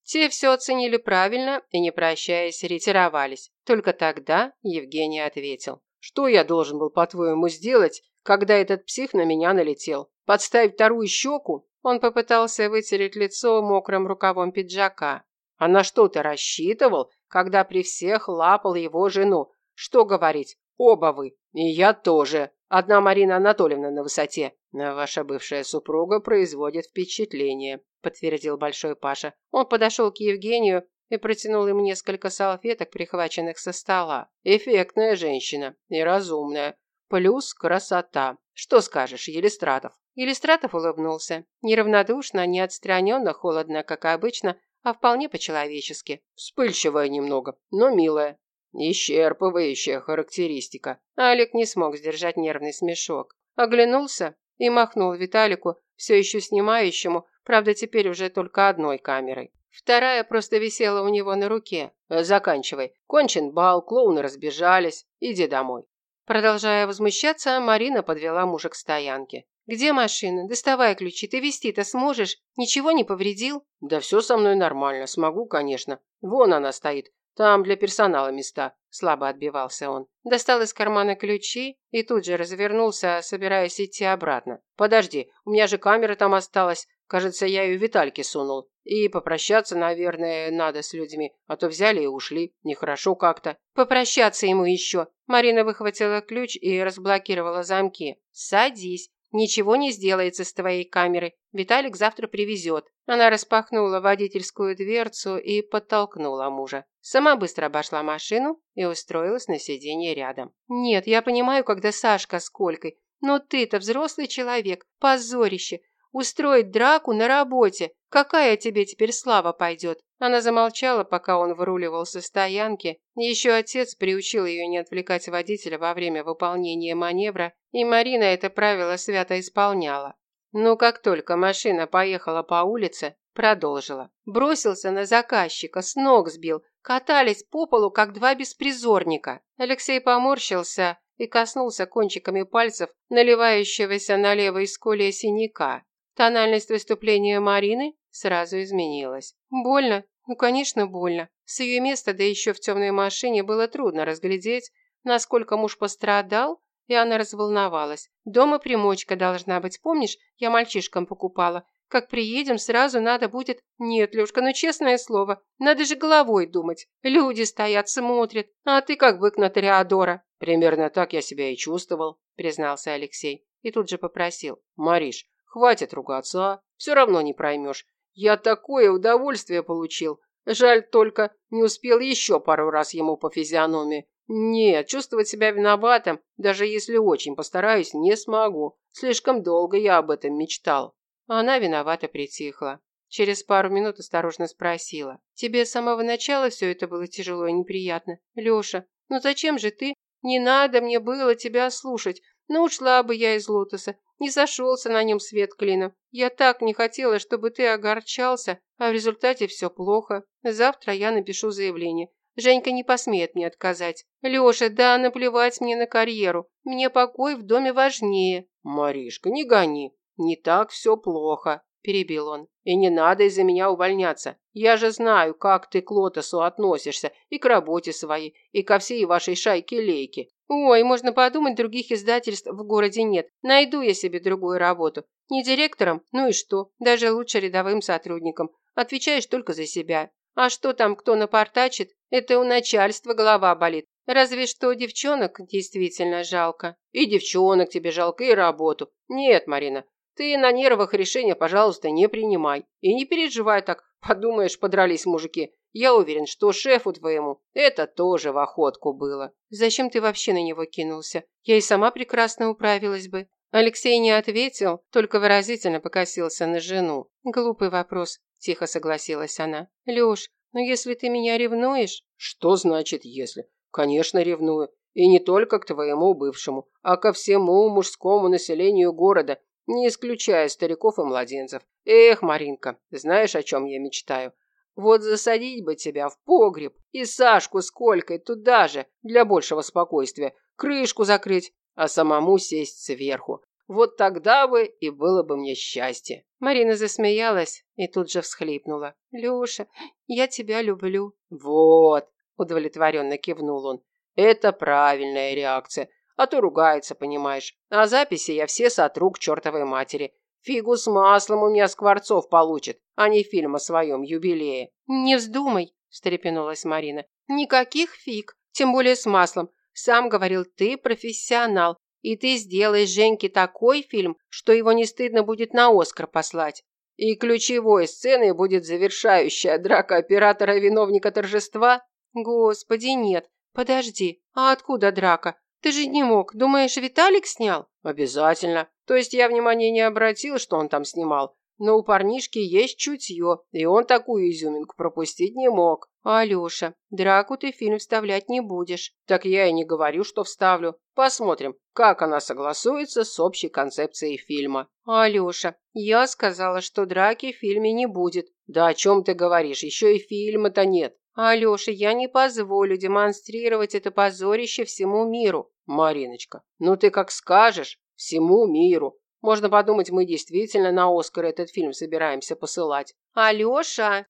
те все оценили правильно и, не прощаясь, ретировались. Только тогда Евгений ответил. «Что я должен был, по-твоему, сделать, когда этот псих на меня налетел? Подставить вторую щеку?» Он попытался вытереть лицо мокрым рукавом пиджака. «А на что ты рассчитывал, когда при всех лапал его жену? Что говорить? Оба вы. И я тоже. Одна Марина Анатольевна на высоте. Ваша бывшая супруга производит впечатление подтвердил Большой Паша. Он подошел к Евгению и протянул ему несколько салфеток, прихваченных со стола. Эффектная женщина и разумная. Плюс красота. Что скажешь, Елистратов? Елистратов улыбнулся. Неравнодушно, не отстраненно, холодно, как обычно, а вполне по-человечески. Вспыльчивая немного, но милая. Исчерпывающая характеристика. Алик не смог сдержать нервный смешок. Оглянулся и махнул Виталику, все еще снимающему, Правда, теперь уже только одной камерой. Вторая просто висела у него на руке. «Заканчивай. Кончен бал, клоуны разбежались. Иди домой». Продолжая возмущаться, Марина подвела мужа к стоянке. «Где машина? Доставай ключи. Ты вести-то сможешь? Ничего не повредил?» «Да все со мной нормально. Смогу, конечно. Вон она стоит. Там для персонала места», – слабо отбивался он. Достал из кармана ключи и тут же развернулся, собираясь идти обратно. «Подожди, у меня же камера там осталась. Кажется, я ее Витальке сунул. И попрощаться, наверное, надо с людьми, а то взяли и ушли. Нехорошо как-то. Попрощаться ему еще. Марина выхватила ключ и разблокировала замки. Садись. Ничего не сделается с твоей камерой. Виталик завтра привезет. Она распахнула водительскую дверцу и подтолкнула мужа. Сама быстро обошла машину и устроилась на сиденье рядом. Нет, я понимаю, когда Сашка с Колькой. Но ты-то взрослый человек. Позорище. Устроить драку на работе. Какая тебе теперь слава пойдет?» Она замолчала, пока он выруливал со стоянки. Еще отец приучил ее не отвлекать водителя во время выполнения маневра, и Марина это правило свято исполняла. Но как только машина поехала по улице, продолжила. Бросился на заказчика, с ног сбил, катались по полу, как два беспризорника. Алексей поморщился и коснулся кончиками пальцев наливающегося на левой скуле синяка. Тональность выступления Марины сразу изменилась. Больно? Ну, конечно, больно. С ее места, да еще в темной машине, было трудно разглядеть, насколько муж пострадал, и она разволновалась. Дома примочка должна быть, помнишь, я мальчишкам покупала. Как приедем, сразу надо будет... Нет, Лешка, ну честное слово, надо же головой думать. Люди стоят, смотрят, а ты как бык на Тореадора. Примерно так я себя и чувствовал, признался Алексей. и тут же попросил. «Мариш, хватит ругаться, а? Все равно не проймешь. Я такое удовольствие получил. Жаль только, не успел еще пару раз ему по физиономии. Нет, чувствовать себя виноватым, даже если очень постараюсь, не смогу. Слишком долго я об этом мечтал. Она виновато притихла. Через пару минут осторожно спросила. «Тебе с самого начала все это было тяжело и неприятно? Леша, ну зачем же ты? Не надо мне было тебя слушать. Ну ушла бы я из лотоса. Не сошелся на нем свет клином. Я так не хотела, чтобы ты огорчался, а в результате все плохо. Завтра я напишу заявление. Женька не посмеет мне отказать. Леша, да наплевать мне на карьеру. Мне покой в доме важнее. Маришка, не гони. Не так все плохо, перебил он. И не надо из-за меня увольняться. Я же знаю, как ты к Лотосу относишься и к работе своей, и ко всей вашей шайке-лейке. Ой, можно подумать, других издательств в городе нет. Найду я себе другую работу. Не директором, ну и что? Даже лучше рядовым сотрудником. Отвечаешь только за себя. А что там кто напортачит, это у начальства голова болит. Разве что девчонок действительно жалко. И девчонок тебе жалко, и работу. Нет, Марина, ты на нервах решения, пожалуйста, не принимай. И не переживай так. Подумаешь, подрались мужики. Я уверен, что шефу твоему это тоже в охотку было. Зачем ты вообще на него кинулся? Я и сама прекрасно управилась бы. Алексей не ответил, только выразительно покосился на жену. Глупый вопрос, тихо согласилась она. Лёш, но если ты меня ревнуешь... Что значит «если»? Конечно, ревную. И не только к твоему бывшему, а ко всему мужскому населению города, не исключая стариков и младенцев. Эх, Маринка, знаешь, о чем я мечтаю? Вот засадить бы тебя в погреб и Сашку с Колькой туда же, для большего спокойствия, крышку закрыть, а самому сесть сверху. Вот тогда бы и было бы мне счастье. Марина засмеялась и тут же всхлипнула. Лёша, я тебя люблю. Вот, удовлетворенно кивнул он. Это правильная реакция. А то ругается, понимаешь. А записи я все сотру к чертовой матери. Фигу с маслом у меня Скворцов получит, а не фильм о своем юбилее. Не вздумай, встрепенулась Марина. Никаких фиг, тем более с маслом. Сам говорил, ты профессионал, и ты сделаешь Женьке такой фильм, что его не стыдно будет на Оскар послать. И ключевой сценой будет завершающая драка оператора и виновника торжества? Господи, нет. Подожди, а откуда драка? Ты же не мог. Думаешь, Виталик снял? Обязательно. То есть я внимания не обратил, что он там снимал. Но у парнишки есть чутье, и он такую изюминку пропустить не мог. Алёша, драку ты в фильм вставлять не будешь. Так я и не говорю, что вставлю. Посмотрим, как она согласуется с общей концепцией фильма. Алёша, я сказала, что драки в фильме не будет. Да о чем ты говоришь? Еще и фильма-то нет. Алёша, я не позволю демонстрировать это позорище всему миру. Мариночка, ну ты как скажешь, всему миру. Можно подумать, мы действительно на Оскар этот фильм собираемся посылать. Алёша!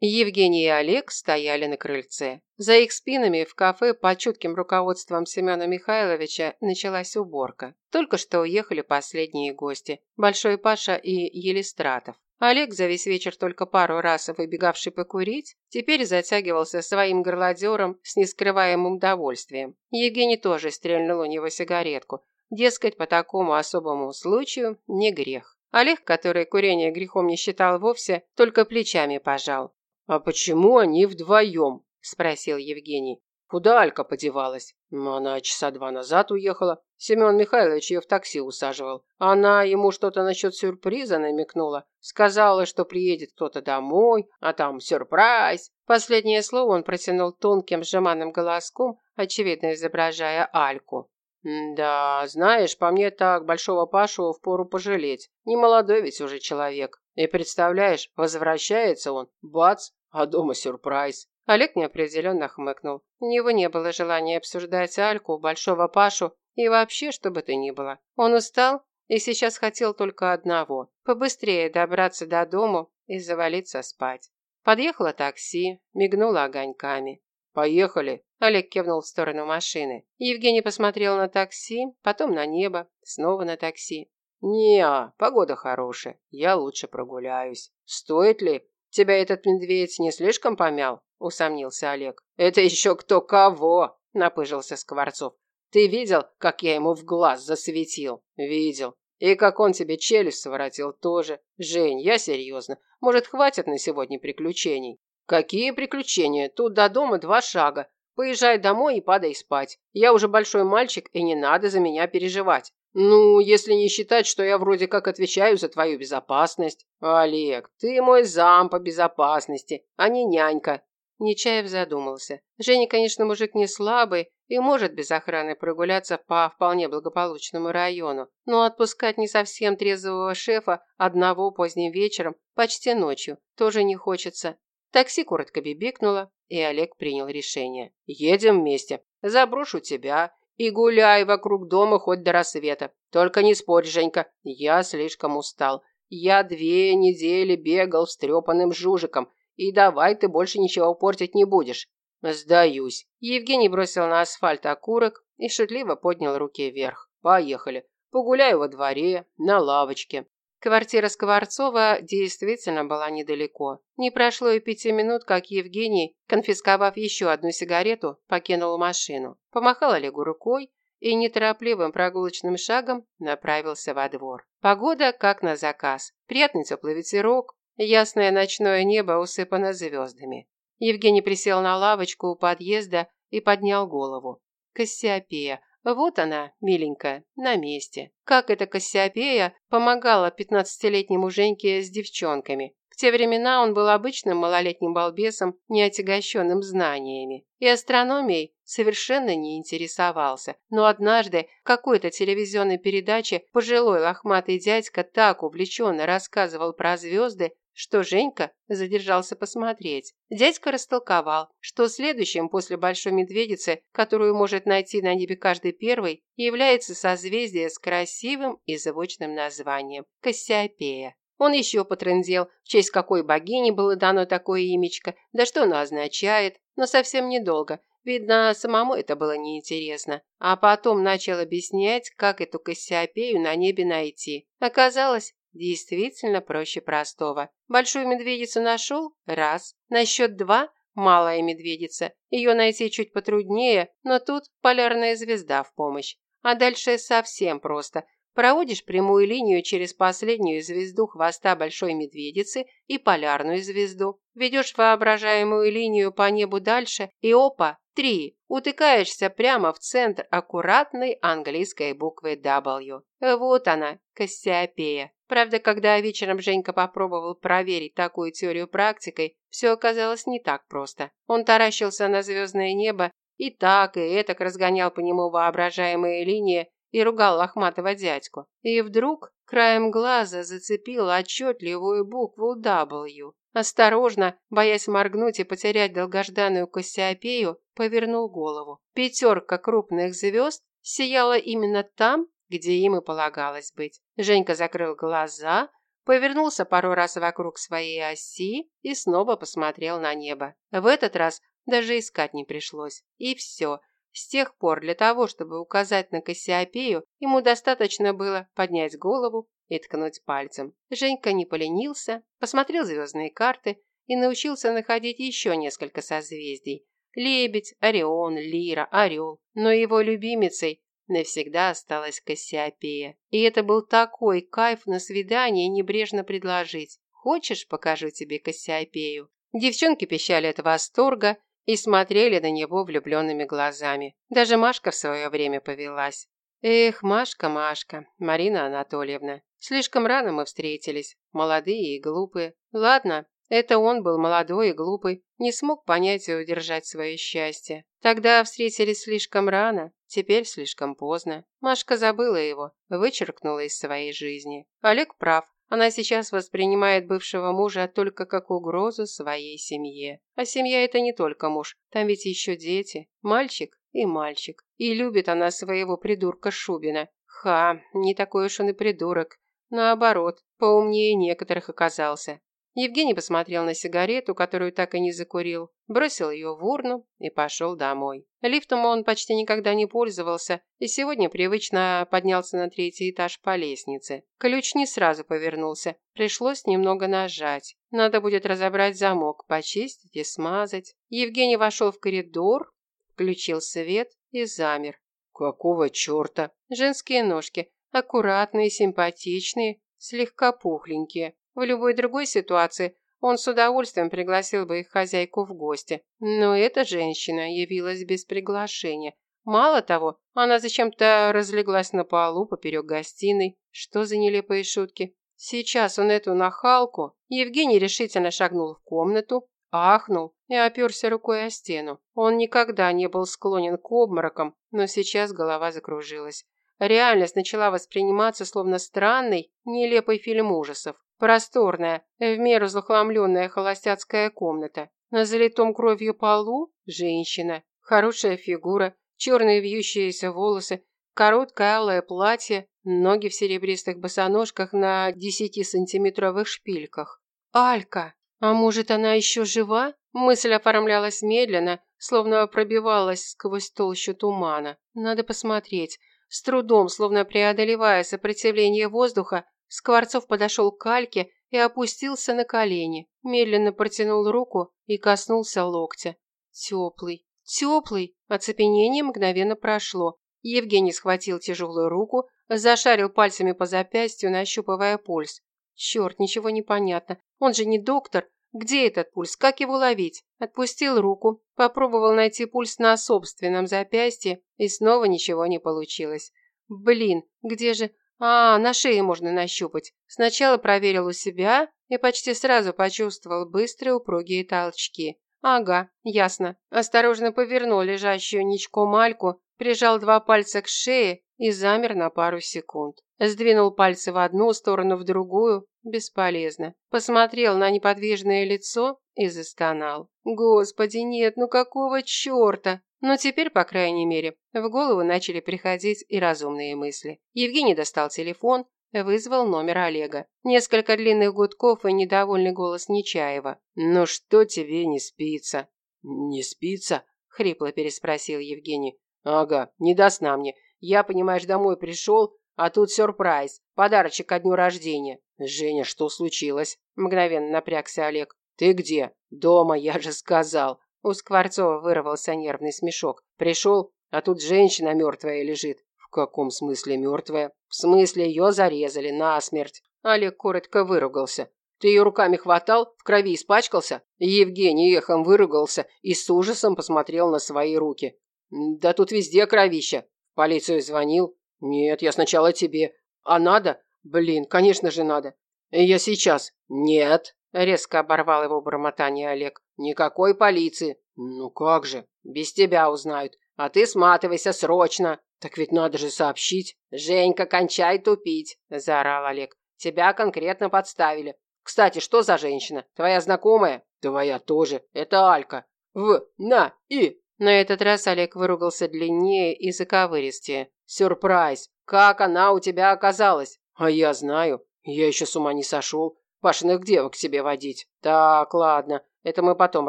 Евгений и Олег стояли на крыльце. За их спинами в кафе под чутким руководством Семена Михайловича началась уборка. Только что уехали последние гости – Большой Паша и Елистратов. Олег, за весь вечер только пару раз выбегавший покурить, теперь затягивался своим горлодером с нескрываемым удовольствием. Евгений тоже стрельнул у него сигаретку. Дескать, по такому особому случаю не грех. Олег, который курение грехом не считал вовсе, только плечами пожал. «А почему они вдвоем?» – спросил Евгений. Куда Алька подевалась? Она часа два назад уехала. Семен Михайлович ее в такси усаживал. Она ему что-то насчет сюрприза намекнула. Сказала, что приедет кто-то домой, а там сюрприз. Последнее слово он протянул тонким сжиманным голоском, очевидно изображая Альку. «Да, знаешь, по мне так Большого Пашу впору пожалеть. Не молодой ведь уже человек. И представляешь, возвращается он, бац, а дома сюрприз. Олег неопределенно хмыкнул. У него не было желания обсуждать Альку, Большого Пашу и вообще что бы то ни было. Он устал и сейчас хотел только одного – побыстрее добраться до дому и завалиться спать. Подъехало такси, мигнуло огоньками. «Поехали!» – Олег кивнул в сторону машины. Евгений посмотрел на такси, потом на небо, снова на такси. не погода хорошая, я лучше прогуляюсь. Стоит ли? Тебя этот медведь не слишком помял?» – усомнился Олег. «Это еще кто кого?» – напыжился Скворцов. Ты видел, как я ему в глаз засветил? Видел. И как он тебе челюсть своротил тоже. Жень, я серьезно. Может, хватит на сегодня приключений? Какие приключения? Тут до дома два шага. Поезжай домой и падай спать. Я уже большой мальчик, и не надо за меня переживать. Ну, если не считать, что я вроде как отвечаю за твою безопасность. Олег, ты мой зам по безопасности, а не нянька. Нечаев задумался. Женя, конечно, мужик не слабый и может без охраны прогуляться по вполне благополучному району, но отпускать не совсем трезвого шефа одного поздним вечером, почти ночью, тоже не хочется. Такси коротко бибикнуло, и Олег принял решение. «Едем вместе. Заброшу тебя и гуляй вокруг дома хоть до рассвета. Только не спорь, Женька, я слишком устал. Я две недели бегал встрепанным жужиком, и давай ты больше ничего портить не будешь. Сдаюсь. Евгений бросил на асфальт окурок и шутливо поднял руки вверх. Поехали. Погуляю во дворе, на лавочке. Квартира Скворцова действительно была недалеко. Не прошло и пяти минут, как Евгений, конфисковав еще одну сигарету, покинул машину. Помахал Олегу рукой и неторопливым прогулочным шагом направился во двор. Погода как на заказ. Приятный теплый ветерок, ясное ночное небо усыпано звездами. Евгений присел на лавочку у подъезда и поднял голову. Кассиопея, вот она, миленькая, на месте. Как эта Кассиопея помогала пятнадцатилетнему Женьке с девчонками. В те времена он был обычным малолетним балбесом, не отягощенным знаниями. И астрономией совершенно не интересовался. Но однажды в какой-то телевизионной передаче пожилой лохматый дядька так увлеченно рассказывал про звезды, что Женька задержался посмотреть. Дядька растолковал, что следующим после Большой Медведицы, которую может найти на небе каждый первый, является созвездие с красивым и звучным названием – Кассиопея. Он еще потрындел, в честь какой богини было дано такое имечко, да что оно означает, но совсем недолго. Видно, самому это было неинтересно. А потом начал объяснять, как эту Кассиопею на небе найти. Оказалось, Действительно проще простого. Большую медведицу нашел? Раз. На счет два – малая медведица. Ее найти чуть потруднее, но тут полярная звезда в помощь. А дальше совсем просто. Проводишь прямую линию через последнюю звезду хвоста большой медведицы и полярную звезду. Ведешь воображаемую линию по небу дальше и опа, три. Утыкаешься прямо в центр аккуратной английской буквы W. Вот она, Кассиопея. Правда, когда вечером Женька попробовал проверить такую теорию практикой, все оказалось не так просто. Он таращился на звездное небо и так, и этак разгонял по нему воображаемые линии и ругал лохматого дядьку. И вдруг краем глаза зацепил отчетливую букву W. Осторожно, боясь моргнуть и потерять долгожданную Кассиопею, повернул голову. Пятерка крупных звезд сияла именно там, где им и полагалось быть. Женька закрыл глаза, повернулся пару раз вокруг своей оси и снова посмотрел на небо. В этот раз даже искать не пришлось. И все. С тех пор для того, чтобы указать на Кассиопею, ему достаточно было поднять голову и ткнуть пальцем. Женька не поленился, посмотрел звездные карты и научился находить еще несколько созвездий. Лебедь, Орион, Лира, Орел. Но его любимицей навсегда осталась Кассиопея. И это был такой кайф на свидание небрежно предложить. «Хочешь, покажу тебе Кассиопею?» Девчонки пищали от восторга и смотрели на него влюбленными глазами. Даже Машка в свое время повелась. Эх, Машка, Машка, Марина Анатольевна. Слишком рано мы встретились, молодые и глупые. Ладно, это он был молодой и глупый, не смог понять и удержать свое счастье. Тогда встретились слишком рано, теперь слишком поздно. Машка забыла его, вычеркнула из своей жизни. Олег прав. Она сейчас воспринимает бывшего мужа только как угрозу своей семье. А семья – это не только муж, там ведь еще дети, мальчик и мальчик. И любит она своего придурка Шубина. Ха, не такой уж он и придурок. Наоборот, поумнее некоторых оказался. Евгений посмотрел на сигарету, которую так и не закурил, бросил ее в урну и пошел домой. Лифтом он почти никогда не пользовался и сегодня привычно поднялся на третий этаж по лестнице. Ключ не сразу повернулся, пришлось немного нажать. Надо будет разобрать замок, почистить и смазать. Евгений вошел в коридор, включил свет и замер. Какого черта? Женские ножки. Аккуратные, симпатичные, слегка пухленькие. В любой другой ситуации он с удовольствием пригласил бы их хозяйку в гости. Но эта женщина явилась без приглашения. Мало того, она зачем-то разлеглась на полу поперек гостиной. Что за нелепые шутки? Сейчас он эту нахалку. Евгений решительно шагнул в комнату, ахнул и оперся рукой о стену. Он никогда не был склонен к обморокам, но сейчас голова закружилась. Реальность начала восприниматься словно странный, нелепый фильм ужасов. Просторная, в меру захламленная холостяцкая комната. На залитом кровью полу – женщина. Хорошая фигура, черные вьющиеся волосы, короткое алое платье, ноги в серебристых босоножках на десятисантиметровых шпильках. Алька! А может, она еще жива? Мысль оформлялась медленно, словно пробивалась сквозь толщу тумана. Надо посмотреть. С трудом, словно преодолевая сопротивление воздуха, Скворцов подошел к Альке и опустился на колени, медленно протянул руку и коснулся локтя. Теплый, теплый. Оцепенение мгновенно прошло. Евгений схватил тяжелую руку, зашарил пальцами по запястью, нащупывая пульс. Черт, ничего не понятно. Он же не доктор. Где этот пульс? Как его ловить? Отпустил руку, попробовал найти пульс на собственном запястье, и снова ничего не получилось. Блин, где же... А, на шее можно нащупать. Сначала проверил у себя и почти сразу почувствовал быстрые упругие толчки. Ага, ясно. Осторожно повернул лежащую ничком мальку, прижал два пальца к шее и замер на пару секунд. Сдвинул пальцы в одну сторону, в другую. Бесполезно. Посмотрел на неподвижное лицо и застонал. Господи, нет, ну какого черта? Но теперь, по крайней мере, в голову начали приходить и разумные мысли. Евгений достал телефон, вызвал номер Олега. Несколько длинных гудков и недовольный голос Нечаева. «Ну что тебе не спится?» «Не спится?» – хрипло переспросил Евгений. «Ага, не до сна мне. Я, понимаешь, домой пришел, а тут сюрприз, подарочек ко дню рождения». «Женя, что случилось?» – мгновенно напрягся Олег. «Ты где?» «Дома, я же сказал». У Скворцова вырвался нервный смешок. Пришел, а тут женщина мертвая лежит. В каком смысле мертвая? В смысле ее зарезали насмерть. Олег коротко выругался. Ты ее руками хватал, в крови испачкался? Евгений эхом выругался и с ужасом посмотрел на свои руки. Да тут везде кровища. Полицию звонил? Нет, я сначала тебе. А надо? Блин, конечно же надо. Я сейчас. Нет. Резко оборвал его бормотание Олег. «Никакой полиции!» «Ну как же? Без тебя узнают. А ты сматывайся срочно!» «Так ведь надо же сообщить!» «Женька, кончай тупить!» – заорал Олег. «Тебя конкретно подставили. Кстати, что за женщина? Твоя знакомая?» «Твоя тоже. Это Алька. В, на, и...» На этот раз Олег выругался длиннее и заковыристее. «Сюрприз! Как она у тебя оказалась?» «А я знаю. Я еще с ума не сошел. Пашиных девок себе водить. Так, ладно, это мы потом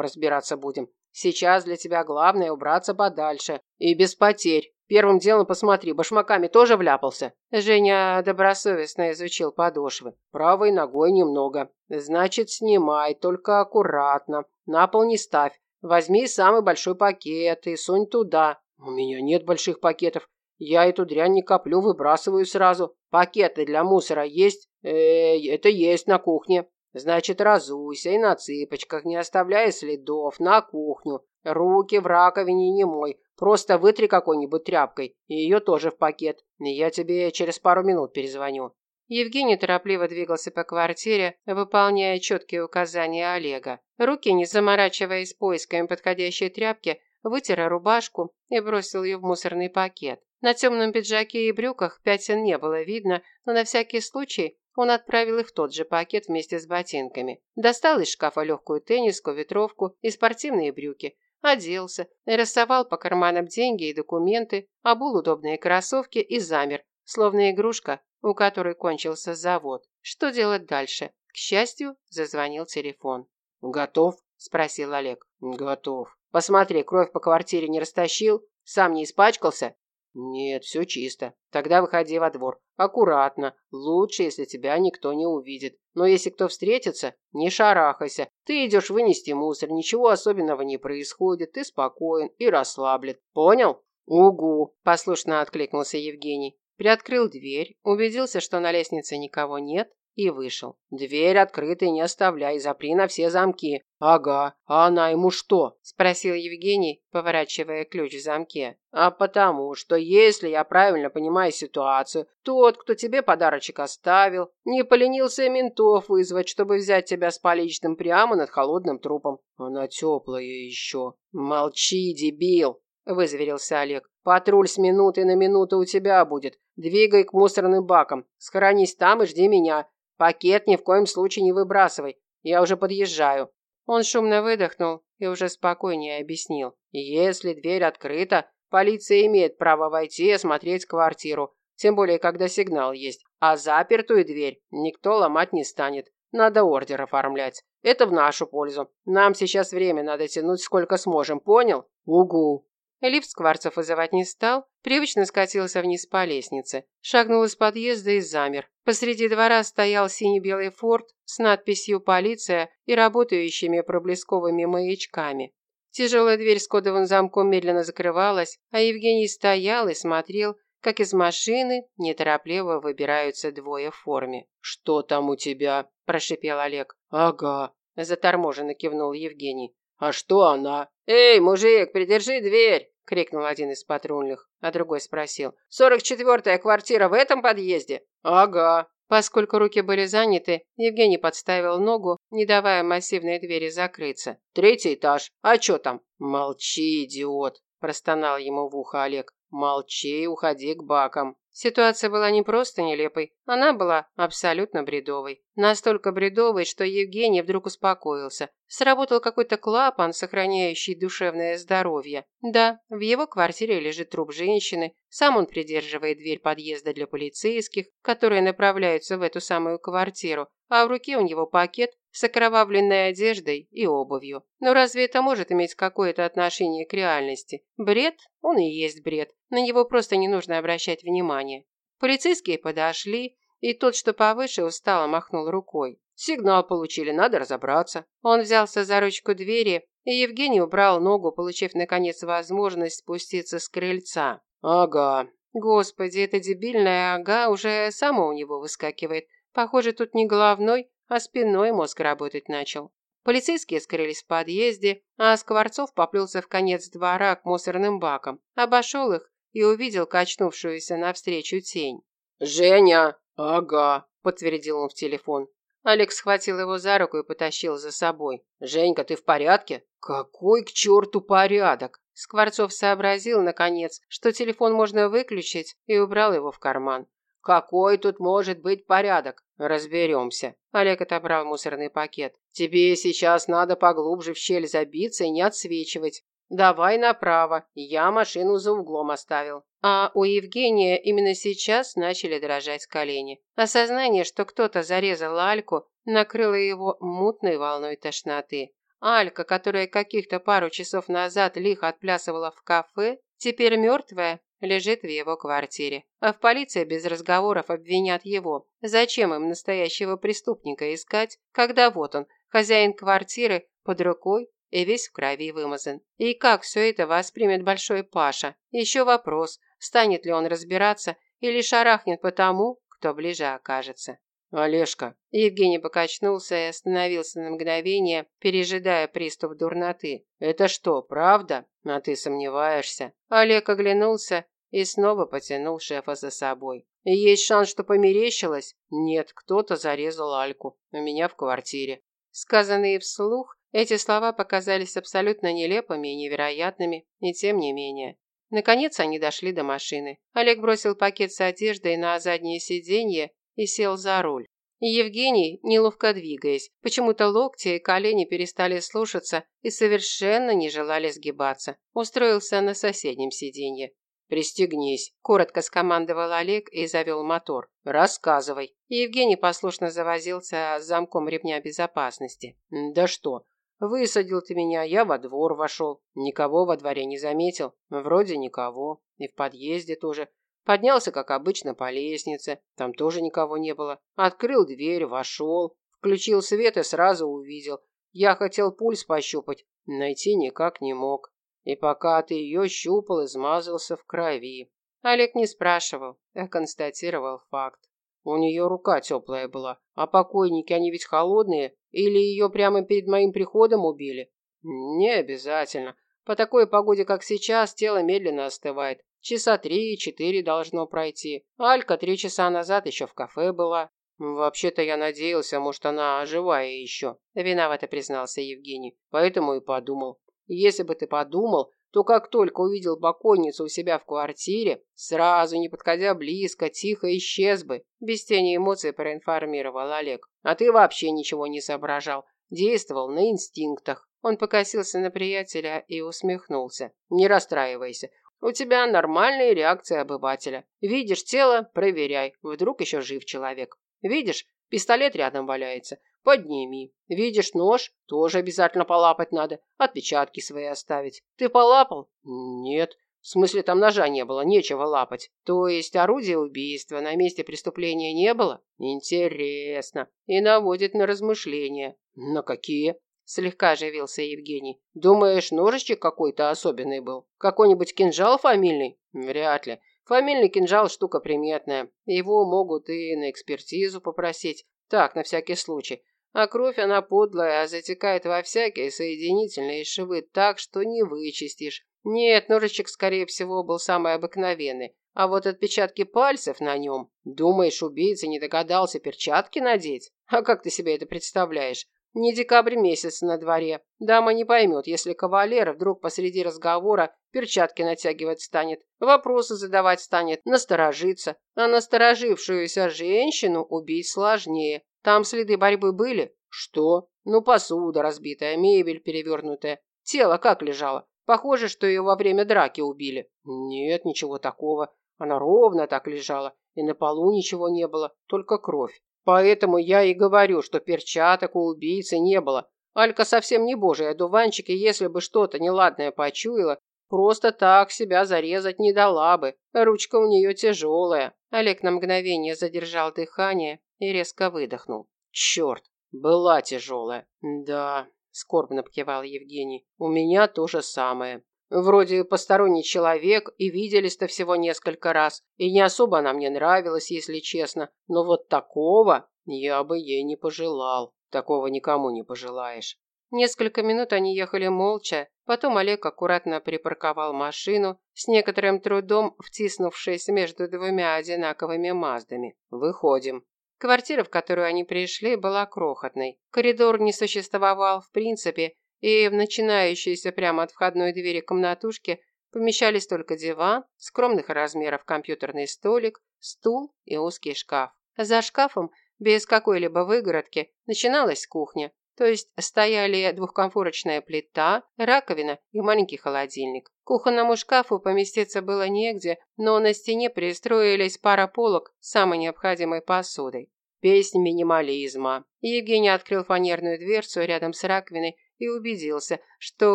разбираться будем. Сейчас для тебя главное убраться подальше. И без потерь. Первым делом посмотри, башмаками тоже вляпался?» Женя добросовестно изучил подошвы. «Правой ногой немного. Значит, снимай, только аккуратно. На пол не ставь. Возьми самый большой пакет и сунь туда. У меня нет больших пакетов. Я эту дрянь не коплю, выбрасываю сразу. Пакеты для мусора есть? Э, это есть на кухне. Значит, разуйся и на цыпочках, не оставляя следов, на кухню. Руки в раковине не мой. Просто вытри какой-нибудь тряпкой. И ее тоже в пакет. Я тебе через пару минут перезвоню. Евгений торопливо двигался по квартире, выполняя четкие указания Олега. Руки, не заморачиваясь поисками подходящей тряпки, вытер рубашку и бросил ее в мусорный пакет. На темном пиджаке и брюках пятен не было видно, но на всякий случай он отправил их в тот же пакет вместе с ботинками. Достал из шкафа легкую тенниску, ветровку и спортивные брюки. Оделся, рассовал по карманам деньги и документы, обул удобные кроссовки и замер, словно игрушка, у которой кончился завод. Что делать дальше? К счастью, зазвонил телефон. «Готов?» – спросил Олег. «Готов. Посмотри, кровь по квартире не растащил? Сам не испачкался?» «Нет, все чисто. Тогда выходи во двор. Аккуратно. Лучше, если тебя никто не увидит. Но если кто встретится, не шарахайся. Ты идешь вынести мусор, ничего особенного не происходит, ты спокоен и расслаблен. Понял?» «Угу», – послушно откликнулся Евгений. Приоткрыл дверь, убедился, что на лестнице никого нет, и вышел. «Дверь открытой не оставляй, запри на все замки». «Ага, а она ему что?» – спросил Евгений, поворачивая ключ в замке. «А потому, что если я правильно понимаю ситуацию, тот, кто тебе подарочек оставил, не поленился ментов вызвать, чтобы взять тебя с поличным прямо над холодным трупом. Она теплая еще». «Молчи, дебил!» – вызверился Олег. «Патруль с минуты на минуту у тебя будет. Двигай к мусорным бакам. Схоронись там и жди меня. Пакет ни в коем случае не выбрасывай. Я уже подъезжаю. Он шумно выдохнул и уже спокойнее объяснил. Если дверь открыта, полиция имеет право войти и осмотреть квартиру. Тем более, когда сигнал есть. А запертую дверь никто ломать не станет. Надо ордер оформлять. Это в нашу пользу. Нам сейчас время надо тянуть сколько сможем, понял? Угу. Лифт Скворцов вызывать не стал, привычно скатился вниз по лестнице, шагнул из подъезда и замер. Посреди двора стоял синий-белый форт с надписью «Полиция» и работающими проблесковыми маячками. Тяжелая дверь с кодовым замком медленно закрывалась, а Евгений стоял и смотрел, как из машины неторопливо выбираются двое в форме. «Что там у тебя?» – прошипел Олег. «Ага», – заторможенно кивнул Евгений. «А что она?» «Эй, мужик, придержи дверь!» – крикнул один из патрульных, а другой спросил. «Сорок четвертая квартира в этом подъезде?» «Ага». Поскольку руки были заняты, Евгений подставил ногу, не давая массивной двери закрыться. «Третий этаж. А что там?» «Молчи, идиот!» – простонал ему в ухо Олег. «Молчи и уходи к бакам». Ситуация была не просто нелепой, она была абсолютно бредовой. Настолько бредовой, что Евгений вдруг успокоился. Сработал какой-то клапан, сохраняющий душевное здоровье. Да, в его квартире лежит труп женщины, сам он придерживает дверь подъезда для полицейских, которые направляются в эту самую квартиру, а в руке у него пакет с окровавленной одеждой и обувью. Но разве это может иметь какое-то отношение к реальности? Бред? Он и есть бред. На него просто не нужно обращать внимания. Полицейские подошли, и тот, что повыше, устало махнул рукой. Сигнал получили, надо разобраться. Он взялся за ручку двери, и Евгений убрал ногу, получив, наконец, возможность спуститься с крыльца. «Ага». Господи, это дебильное «ага» уже само у него выскакивает. Похоже, тут не головной, а спиной мозг работать начал. Полицейские скрылись в подъезде, а Скворцов поплелся в конец двора к мусорным бакам, обошел их и увидел качнувшуюся навстречу тень. «Женя!» «Ага», – подтвердил он в телефон. Алекс схватил его за руку и потащил за собой. «Женька, ты в порядке?» «Какой к черту порядок?» Скворцов сообразил, наконец, что телефон можно выключить, и убрал его в карман. «Какой тут может быть порядок? Разберемся». Олег отобрал мусорный пакет. «Тебе сейчас надо поглубже в щель забиться и не отсвечивать. Давай направо, я машину за углом оставил». А у Евгения именно сейчас начали дрожать колени. Осознание, что кто-то зарезал Альку, накрыло его мутной волной тошноты. Алька, которая каких-то пару часов назад лихо отплясывала в кафе, теперь мертвая, лежит в его квартире. А в полиции без разговоров обвинят его. Зачем им настоящего преступника искать, когда вот он, хозяин квартиры, под рукой и весь в крови вымазан. И как все это воспримет Большой Паша? Еще вопрос, станет ли он разбираться или шарахнет по тому, кто ближе окажется. «Олежка!» Евгений покачнулся и остановился на мгновение, пережидая приступ дурноты. «Это что, правда? А ты сомневаешься?» Олег оглянулся и снова потянул шефа за собой. «Есть шанс, что померещилось?» «Нет, кто-то зарезал Альку. У меня в квартире». Сказанные вслух, эти слова показались абсолютно нелепыми и невероятными, и тем не менее. Наконец они дошли до машины. Олег бросил пакет с одеждой на заднее сиденье и сел за руль. Евгений, неловко двигаясь, почему-то локти и колени перестали слушаться и совершенно не желали сгибаться, устроился на соседнем сиденье. «Пристегнись», – коротко скомандовал Олег и завел мотор. «Рассказывай». Евгений послушно завозился с замком ремня безопасности. «Да что, высадил ты меня, я во двор вошел. Никого во дворе не заметил. Вроде никого. И в подъезде тоже. Поднялся, как обычно, по лестнице. Там тоже никого не было. Открыл дверь, вошел. Включил свет и сразу увидел. Я хотел пульс пощупать. Найти никак не мог. И пока ты ее щупал, измазался в крови. Олег не спрашивал, а констатировал факт. У нее рука теплая была. А покойники, они ведь холодные? Или ее прямо перед моим приходом убили? Не обязательно. По такой погоде, как сейчас, тело медленно остывает. Часа три-четыре должно пройти. Алька три часа назад еще в кафе была. Вообще-то я надеялся, может, она живая еще. Виновато признался Евгений. Поэтому и подумал. Если бы ты подумал, то как только увидел покойницу у себя в квартире, сразу, не подходя близко, тихо исчез бы. Без тени эмоций проинформировал Олег. А ты вообще ничего не соображал. Действовал на инстинктах. Он покосился на приятеля и усмехнулся. «Не расстраивайся. У тебя нормальная реакция обывателя. Видишь тело – проверяй. Вдруг еще жив человек. Видишь, пистолет рядом валяется. Подними. Видишь нож? Тоже обязательно полапать надо. Отпечатки свои оставить. Ты полапал? Нет. В смысле, там ножа не было, нечего лапать. То есть орудия убийства на месте преступления не было? Интересно. И наводит на размышления. На какие? Слегка оживился Евгений. Думаешь, ножичек какой-то особенный был? Какой-нибудь кинжал фамильный? Вряд ли. Фамильный кинжал штука приметная. Его могут и на экспертизу попросить. Так, на всякий случай. А кровь она подлая, затекает во всякие соединительные швы так, что не вычистишь. Нет, ножичек, скорее всего, был самый обыкновенный. А вот отпечатки пальцев на нем. Думаешь, убийца не догадался перчатки надеть? А как ты себе это представляешь? Не декабрь месяц на дворе. Дама не поймет, если кавалер вдруг посреди разговора перчатки натягивать станет, вопросы задавать станет, насторожиться. А насторожившуюся женщину убить сложнее. Там следы борьбы были? Что? Ну, посуда разбитая, мебель перевернутая. Тело как лежало? Похоже, что ее во время драки убили. Нет, ничего такого. Она ровно так лежала, и на полу ничего не было, только кровь. Поэтому я и говорю, что перчаток у убийцы не было. Алька совсем не божий одуванчик, и если бы что-то неладное почуяла, просто так себя зарезать не дала бы. Ручка у нее тяжелая. Олег на мгновение задержал дыхание и резко выдохнул. Черт, была тяжелая. Да, скорбно покивал Евгений. У меня то же самое. Вроде посторонний человек, и виделись-то всего несколько раз, и не особо она мне нравилась, если честно, но вот такого я бы ей не пожелал. Такого никому не пожелаешь. Несколько минут они ехали молча, потом Олег аккуратно припарковал машину, с некоторым трудом втиснувшись между двумя одинаковыми Маздами. «Выходим». Квартира, в которую они пришли, была крохотной. Коридор не существовал в принципе, и в начинающейся прямо от входной двери комнатушки помещались только диван, скромных размеров компьютерный столик, стул и узкий шкаф. За шкафом, без какой-либо выгородки, начиналась кухня, то есть стояли двухкомфорочная плита, раковина и маленький холодильник. Кухонному шкафу поместиться было негде, но на стене пристроились пара полок с самой необходимой посудой. Песнь минимализма. Евгений открыл фанерную дверцу рядом с раковиной и убедился, что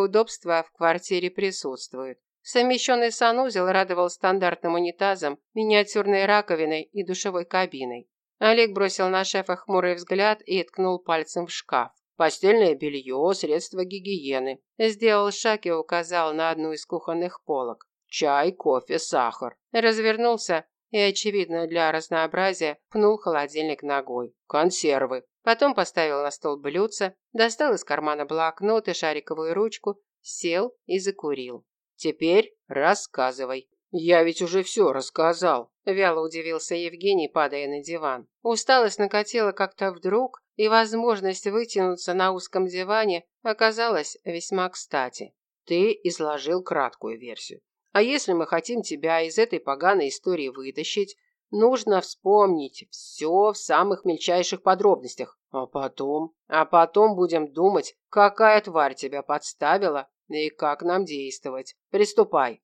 удобства в квартире присутствуют. Совмещенный санузел радовал стандартным унитазом, миниатюрной раковиной и душевой кабиной. Олег бросил на шефа хмурый взгляд и ткнул пальцем в шкаф. «Постельное белье, средства гигиены». Сделал шаг и указал на одну из кухонных полок. «Чай, кофе, сахар». Развернулся и, очевидно, для разнообразия, пнул холодильник ногой. «Консервы». Потом поставил на стол блюдце, достал из кармана блокнот и шариковую ручку, сел и закурил. «Теперь рассказывай». «Я ведь уже все рассказал», – вяло удивился Евгений, падая на диван. Усталость накатила как-то вдруг, и возможность вытянуться на узком диване оказалась весьма кстати. Ты изложил краткую версию. А если мы хотим тебя из этой поганой истории вытащить, Нужно вспомнить все в самых мельчайших подробностях. А потом? А потом будем думать, какая тварь тебя подставила и как нам действовать. Приступай.